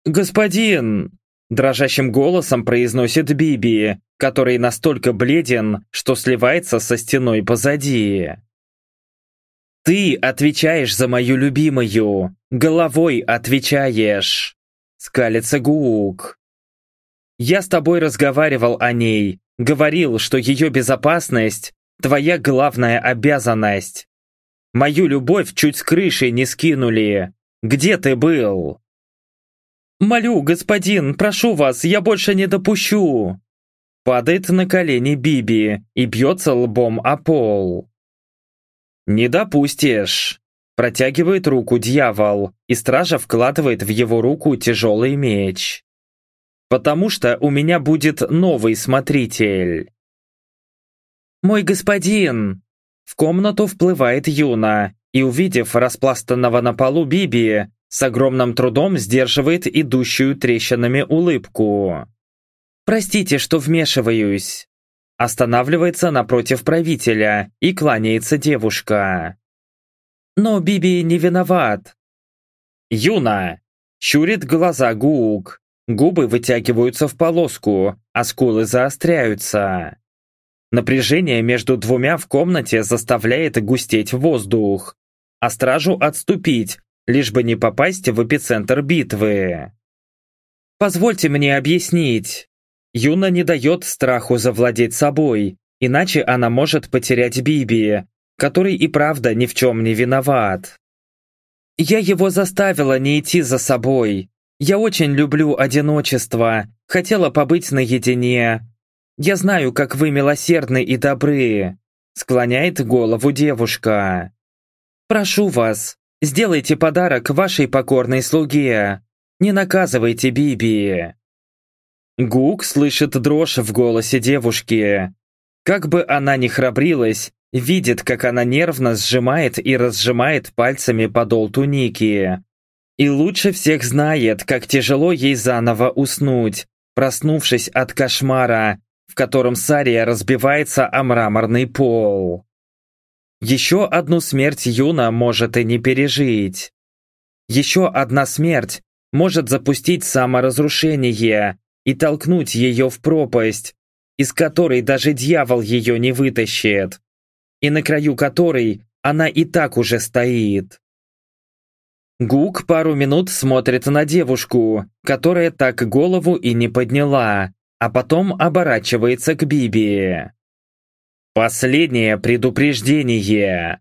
Speaker 1: Господин, дрожащим голосом произносит Биби, который настолько бледен, что сливается со стеной позади. «Ты отвечаешь за мою любимую, головой отвечаешь!» Скалится Гук. Я с тобой разговаривал о ней, говорил, что ее безопасность – твоя главная обязанность. Мою любовь чуть с крыши не скинули. Где ты был?» «Молю, господин, прошу вас, я больше не допущу!» Падает на колени Биби и бьется лбом о пол. «Не допустишь!» Протягивает руку дьявол, и стража вкладывает в его руку тяжелый меч потому что у меня будет новый смотритель. «Мой господин!» В комнату вплывает Юна и, увидев распластанного на полу Биби, с огромным трудом сдерживает идущую трещинами улыбку. «Простите, что вмешиваюсь». Останавливается напротив правителя и кланяется девушка. «Но Биби не виноват». «Юна!» Щурит глаза Гук. Губы вытягиваются в полоску, а скулы заостряются. Напряжение между двумя в комнате заставляет густеть воздух, а стражу отступить, лишь бы не попасть в эпицентр битвы. «Позвольте мне объяснить». Юна не дает страху завладеть собой, иначе она может потерять Биби, который и правда ни в чем не виноват. Я его заставила не идти за собой. Я очень люблю одиночество, хотела побыть наедине. Я знаю, как вы милосердны и добры. Склоняет голову девушка. Прошу вас, Сделайте подарок вашей покорной слуге. Не наказывайте Биби. Гук слышит дрожь в голосе девушки. Как бы она ни храбрилась, видит, как она нервно сжимает и разжимает пальцами подол туники. И лучше всех знает, как тяжело ей заново уснуть, проснувшись от кошмара, в котором Сария разбивается о мраморный пол. Еще одну смерть Юна может и не пережить. Еще одна смерть может запустить саморазрушение и толкнуть ее в пропасть, из которой даже дьявол ее не вытащит, и на краю которой она и так уже стоит. Гук пару минут смотрит на девушку, которая так голову и не подняла, а потом оборачивается к Биби. Последнее предупреждение.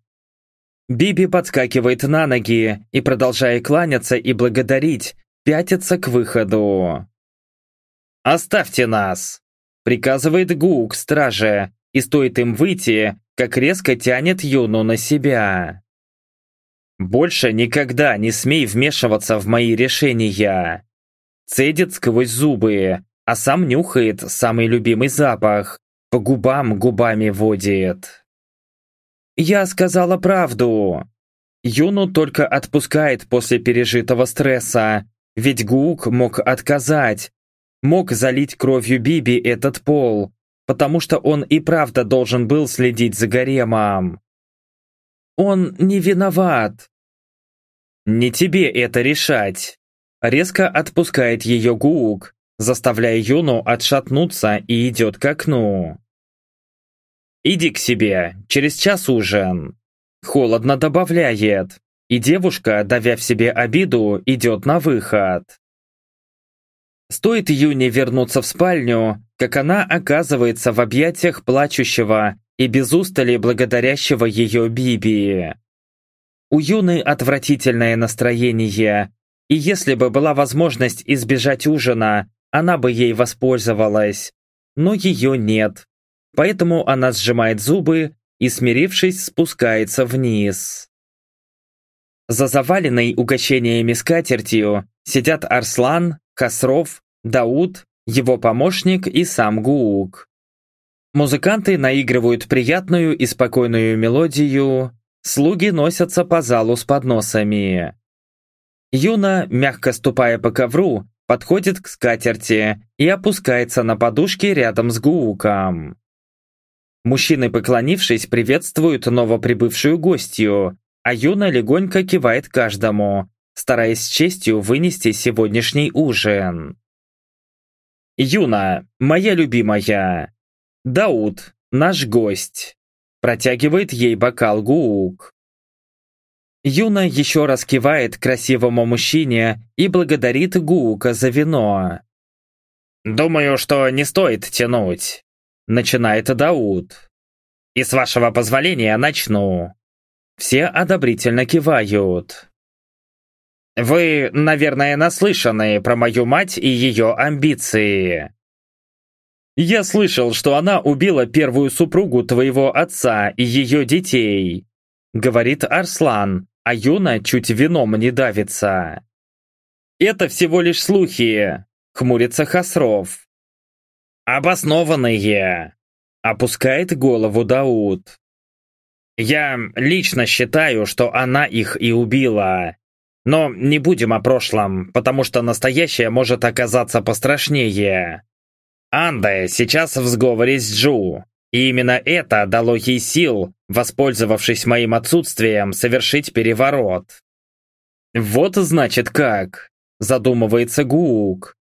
Speaker 1: Биби подскакивает на ноги и, продолжая кланяться и благодарить, пятится к выходу. «Оставьте нас!» — приказывает Гук страже, и стоит им выйти, как резко тянет Юну на себя. «Больше никогда не смей вмешиваться в мои решения!» Цедит сквозь зубы, а сам нюхает самый любимый запах, по губам губами водит. Я сказала правду. Юну только отпускает после пережитого стресса, ведь Гук мог отказать, мог залить кровью Биби этот пол, потому что он и правда должен был следить за гаремом. Он не виноват. Не тебе это решать. Резко отпускает ее Гук, заставляя Юну отшатнуться и идет к окну. «Иди к себе, через час ужин». Холодно добавляет, и девушка, давя в себе обиду, идет на выход. Стоит Юне вернуться в спальню, как она оказывается в объятиях плачущего и без устали благодарящего ее Биби. У Юны отвратительное настроение, и если бы была возможность избежать ужина, она бы ей воспользовалась. Но ее нет, поэтому она сжимает зубы и, смирившись, спускается вниз. За заваленной угощениями скатертью сидят Арслан, Хасров, Дауд, его помощник и сам Гуук. Музыканты наигрывают приятную и спокойную мелодию, слуги носятся по залу с подносами. Юна, мягко ступая по ковру, подходит к скатерти и опускается на подушке рядом с Гууком. Мужчины, поклонившись, приветствуют новоприбывшую гостью, а Юна легонько кивает каждому, стараясь с честью вынести сегодняшний ужин. «Юна, моя любимая!» «Дауд, наш гость!» Протягивает ей бокал Гуук. Юна еще раз кивает красивому мужчине и благодарит Гуука за вино. «Думаю, что не стоит тянуть», Начинает Дауд. И с вашего позволения начну. Все одобрительно кивают. Вы, наверное, наслышаны про мою мать и ее амбиции. Я слышал, что она убила первую супругу твоего отца и ее детей. Говорит Арслан, а Юна чуть вином не давится. Это всего лишь слухи, хмурится Хасров. «Обоснованные!» — опускает голову Дауд. Я лично считаю, что она их и убила. Но не будем о прошлом, потому что настоящее может оказаться пострашнее. Анда сейчас в сговоре с Джу, и именно это дало ей сил, воспользовавшись моим отсутствием, совершить переворот. «Вот значит как», – задумывается Гук.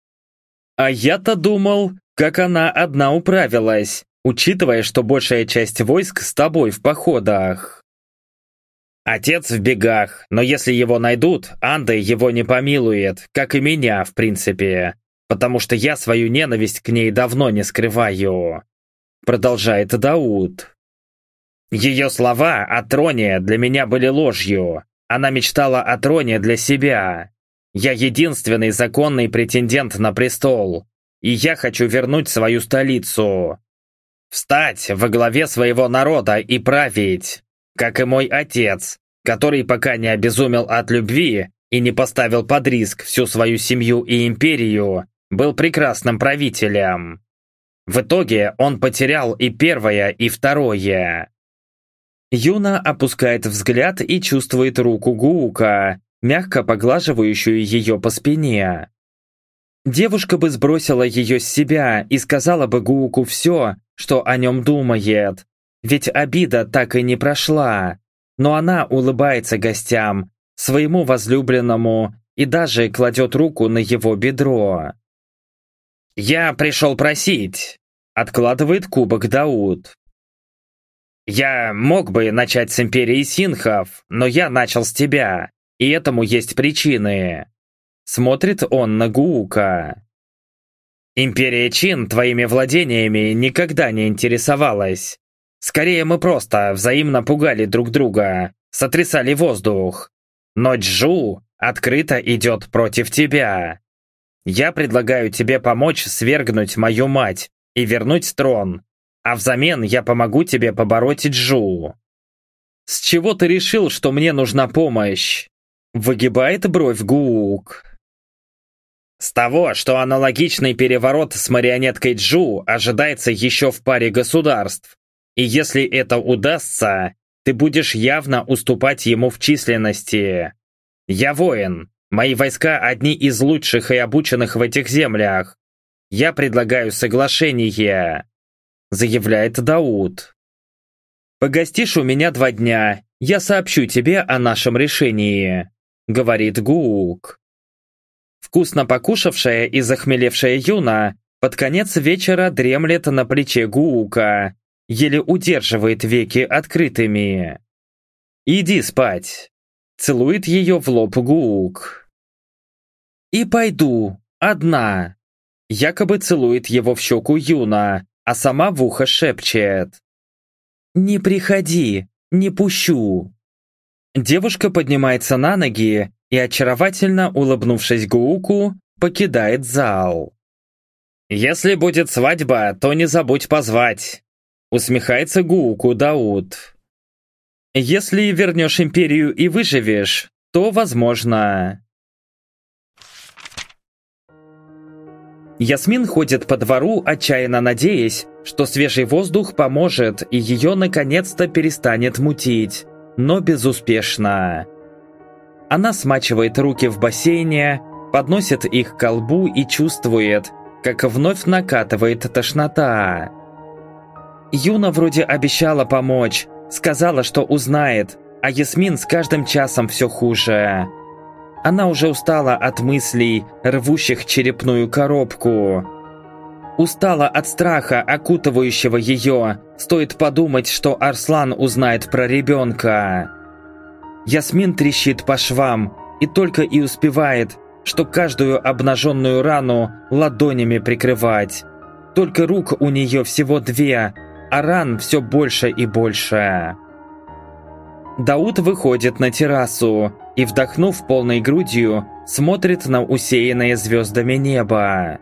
Speaker 1: «А я-то думал, как она одна управилась, учитывая, что большая часть войск с тобой в походах». Отец в бегах, но если его найдут, Анда его не помилует, как и меня, в принципе, потому что я свою ненависть к ней давно не скрываю. Продолжает Дауд. Ее слова о троне для меня были ложью. Она мечтала о троне для себя. Я единственный законный претендент на престол, и я хочу вернуть свою столицу. Встать во главе своего народа и править, как и мой отец, который пока не обезумел от любви и не поставил под риск всю свою семью и империю, был прекрасным правителем. В итоге он потерял и первое, и второе. Юна опускает взгляд и чувствует руку Гуука, мягко поглаживающую ее по спине. Девушка бы сбросила ее с себя и сказала бы Гууку все, что о нем думает, ведь обида так и не прошла. Но она улыбается гостям, своему возлюбленному, и даже кладет руку на его бедро. «Я пришел просить», — откладывает кубок Дауд. «Я мог бы начать с Империи Синхов, но я начал с тебя, и этому есть причины». Смотрит он на Гуука. «Империя Чин твоими владениями никогда не интересовалась. Скорее мы просто взаимно пугали друг друга, сотрясали воздух. Но Джу открыто идет против тебя. Я предлагаю тебе помочь свергнуть мою мать и вернуть трон, а взамен я помогу тебе побороть Джу. С чего ты решил, что мне нужна помощь? Выгибает бровь Гуук. С того, что аналогичный переворот с марионеткой Джу ожидается еще в паре государств. И если это удастся, ты будешь явно уступать ему в численности. Я воин. Мои войска одни из лучших и обученных в этих землях. Я предлагаю соглашение, заявляет Дауд. Погостишь у меня два дня, я сообщу тебе о нашем решении, говорит Гук. Вкусно покушавшая и захмелевшая Юна под конец вечера дремлет на плече Гуука, еле удерживает веки открытыми. «Иди спать!» Целует ее в лоб Гуук. «И пойду, одна!» Якобы целует его в щеку Юна, а сама в ухо шепчет. «Не приходи, не пущу!» Девушка поднимается на ноги и, очаровательно улыбнувшись Гууку, покидает зал. «Если будет свадьба, то не забудь позвать!» Усмехается Гууку Дауд. Если вернешь империю и выживешь, то возможно. Ясмин ходит по двору, отчаянно надеясь, что свежий воздух поможет и ее наконец-то перестанет мутить, но безуспешно. Она смачивает руки в бассейне, подносит их к колбу и чувствует, как вновь накатывает тошнота. Юна вроде обещала помочь, сказала, что узнает, а Ясмин с каждым часом все хуже. Она уже устала от мыслей, рвущих черепную коробку. Устала от страха, окутывающего ее, стоит подумать, что Арслан узнает про ребенка. Ясмин трещит по швам и только и успевает, что каждую обнаженную рану ладонями прикрывать. Только рук у нее всего две, а ран все больше и больше. Дауд выходит на террасу и, вдохнув полной грудью, смотрит на усеянное звездами небо.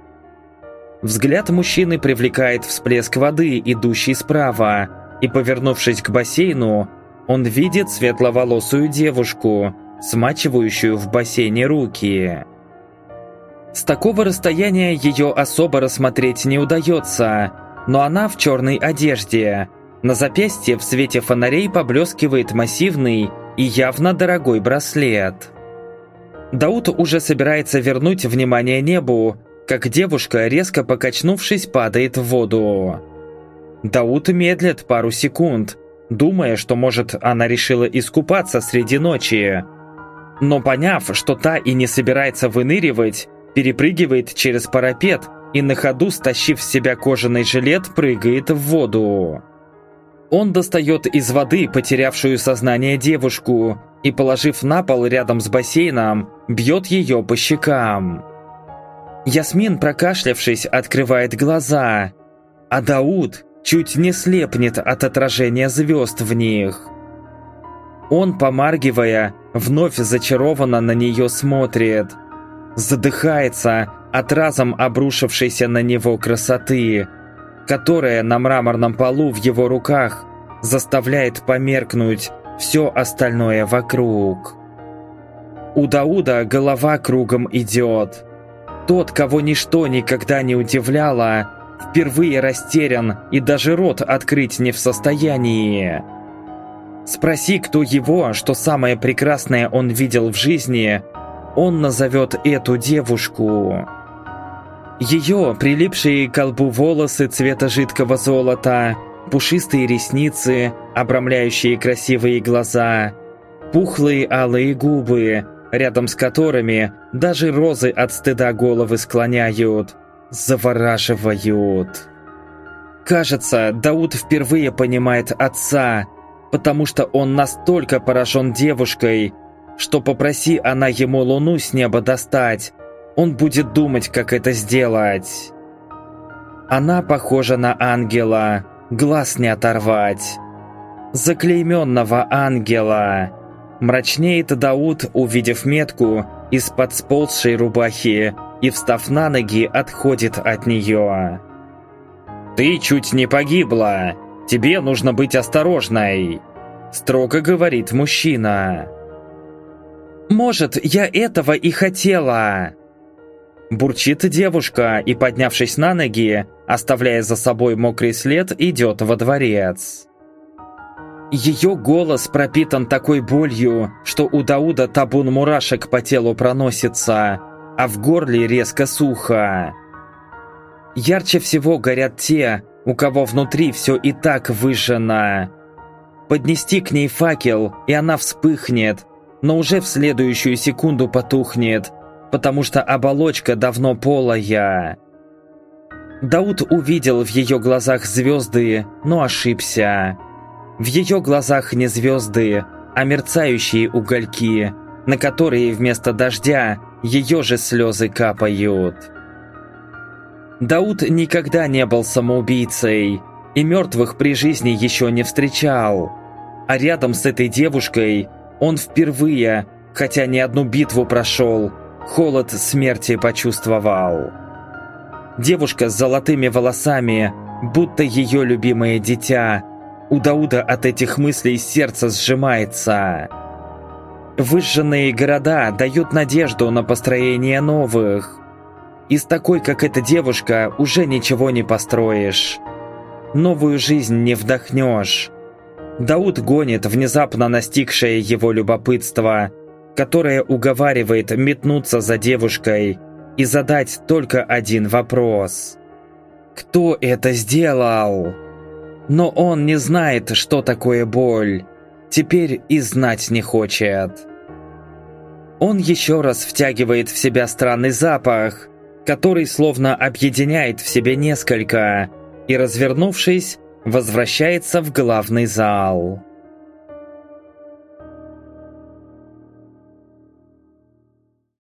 Speaker 1: Взгляд мужчины привлекает всплеск воды, идущий справа, и, повернувшись к бассейну, он видит светловолосую девушку, смачивающую в бассейне руки. С такого расстояния ее особо рассмотреть не удается, но она в черной одежде, На запястье в свете фонарей поблескивает массивный и явно дорогой браслет. Дауд уже собирается вернуть внимание небу, как девушка, резко покачнувшись, падает в воду. Дауд медлит пару секунд, думая, что, может, она решила искупаться среди ночи. Но поняв, что та и не собирается выныривать, перепрыгивает через парапет и на ходу, стащив с себя кожаный жилет, прыгает в воду. Он достает из воды потерявшую сознание девушку и, положив на пол рядом с бассейном, бьет ее по щекам. Ясмин, прокашлявшись, открывает глаза, а Дауд чуть не слепнет от отражения звезд в них. Он, помаргивая, вновь зачарованно на нее смотрит. Задыхается от разом обрушившейся на него красоты, которая на мраморном полу в его руках заставляет померкнуть все остальное вокруг. У Дауда голова кругом идет. Тот, кого ничто никогда не удивляло, впервые растерян и даже рот открыть не в состоянии. Спроси, кто его, что самое прекрасное он видел в жизни, он назовет эту девушку. Ее прилипшие к колбу волосы цвета жидкого золота, пушистые ресницы, обрамляющие красивые глаза, пухлые алые губы, рядом с которыми даже розы от стыда головы склоняют, завораживают. Кажется, Дауд впервые понимает отца, потому что он настолько поражен девушкой, что попроси она ему луну с неба достать, он будет думать, как это сделать. Она похожа на ангела, глаз не оторвать. Заклейменного ангела. Мрачнеет Дауд, увидев метку из-под сползшей рубахи и, встав на ноги, отходит от нее. «Ты чуть не погибла! Тебе нужно быть осторожной!» Строго говорит мужчина. «Может, я этого и хотела!» Бурчит девушка и, поднявшись на ноги, оставляя за собой мокрый след, идет во дворец. Ее голос пропитан такой болью, что у Дауда табун мурашек по телу проносится, а в горле резко сухо. Ярче всего горят те, у кого внутри все и так выжжено. Поднести к ней факел, и она вспыхнет, но уже в следующую секунду потухнет, потому что оболочка давно полая. Дауд увидел в ее глазах звезды, но ошибся. В ее глазах не звезды, а мерцающие угольки, на которые вместо дождя ее же слезы капают. Дауд никогда не был самоубийцей и мертвых при жизни еще не встречал. А рядом с этой девушкой он впервые, хотя не одну битву прошел, холод смерти почувствовал. Девушка с золотыми волосами, будто ее любимое дитя. У Дауда от этих мыслей сердце сжимается. Выжженные города дают надежду на построение новых. И с такой, как эта девушка, уже ничего не построишь. Новую жизнь не вдохнешь. Дауд гонит внезапно настигшее его любопытство – которая уговаривает метнуться за девушкой и задать только один вопрос. Кто это сделал? Но он не знает, что такое боль. Теперь и знать не хочет. Он еще раз втягивает в себя странный запах, который словно объединяет в себе несколько, и, развернувшись, возвращается в главный зал.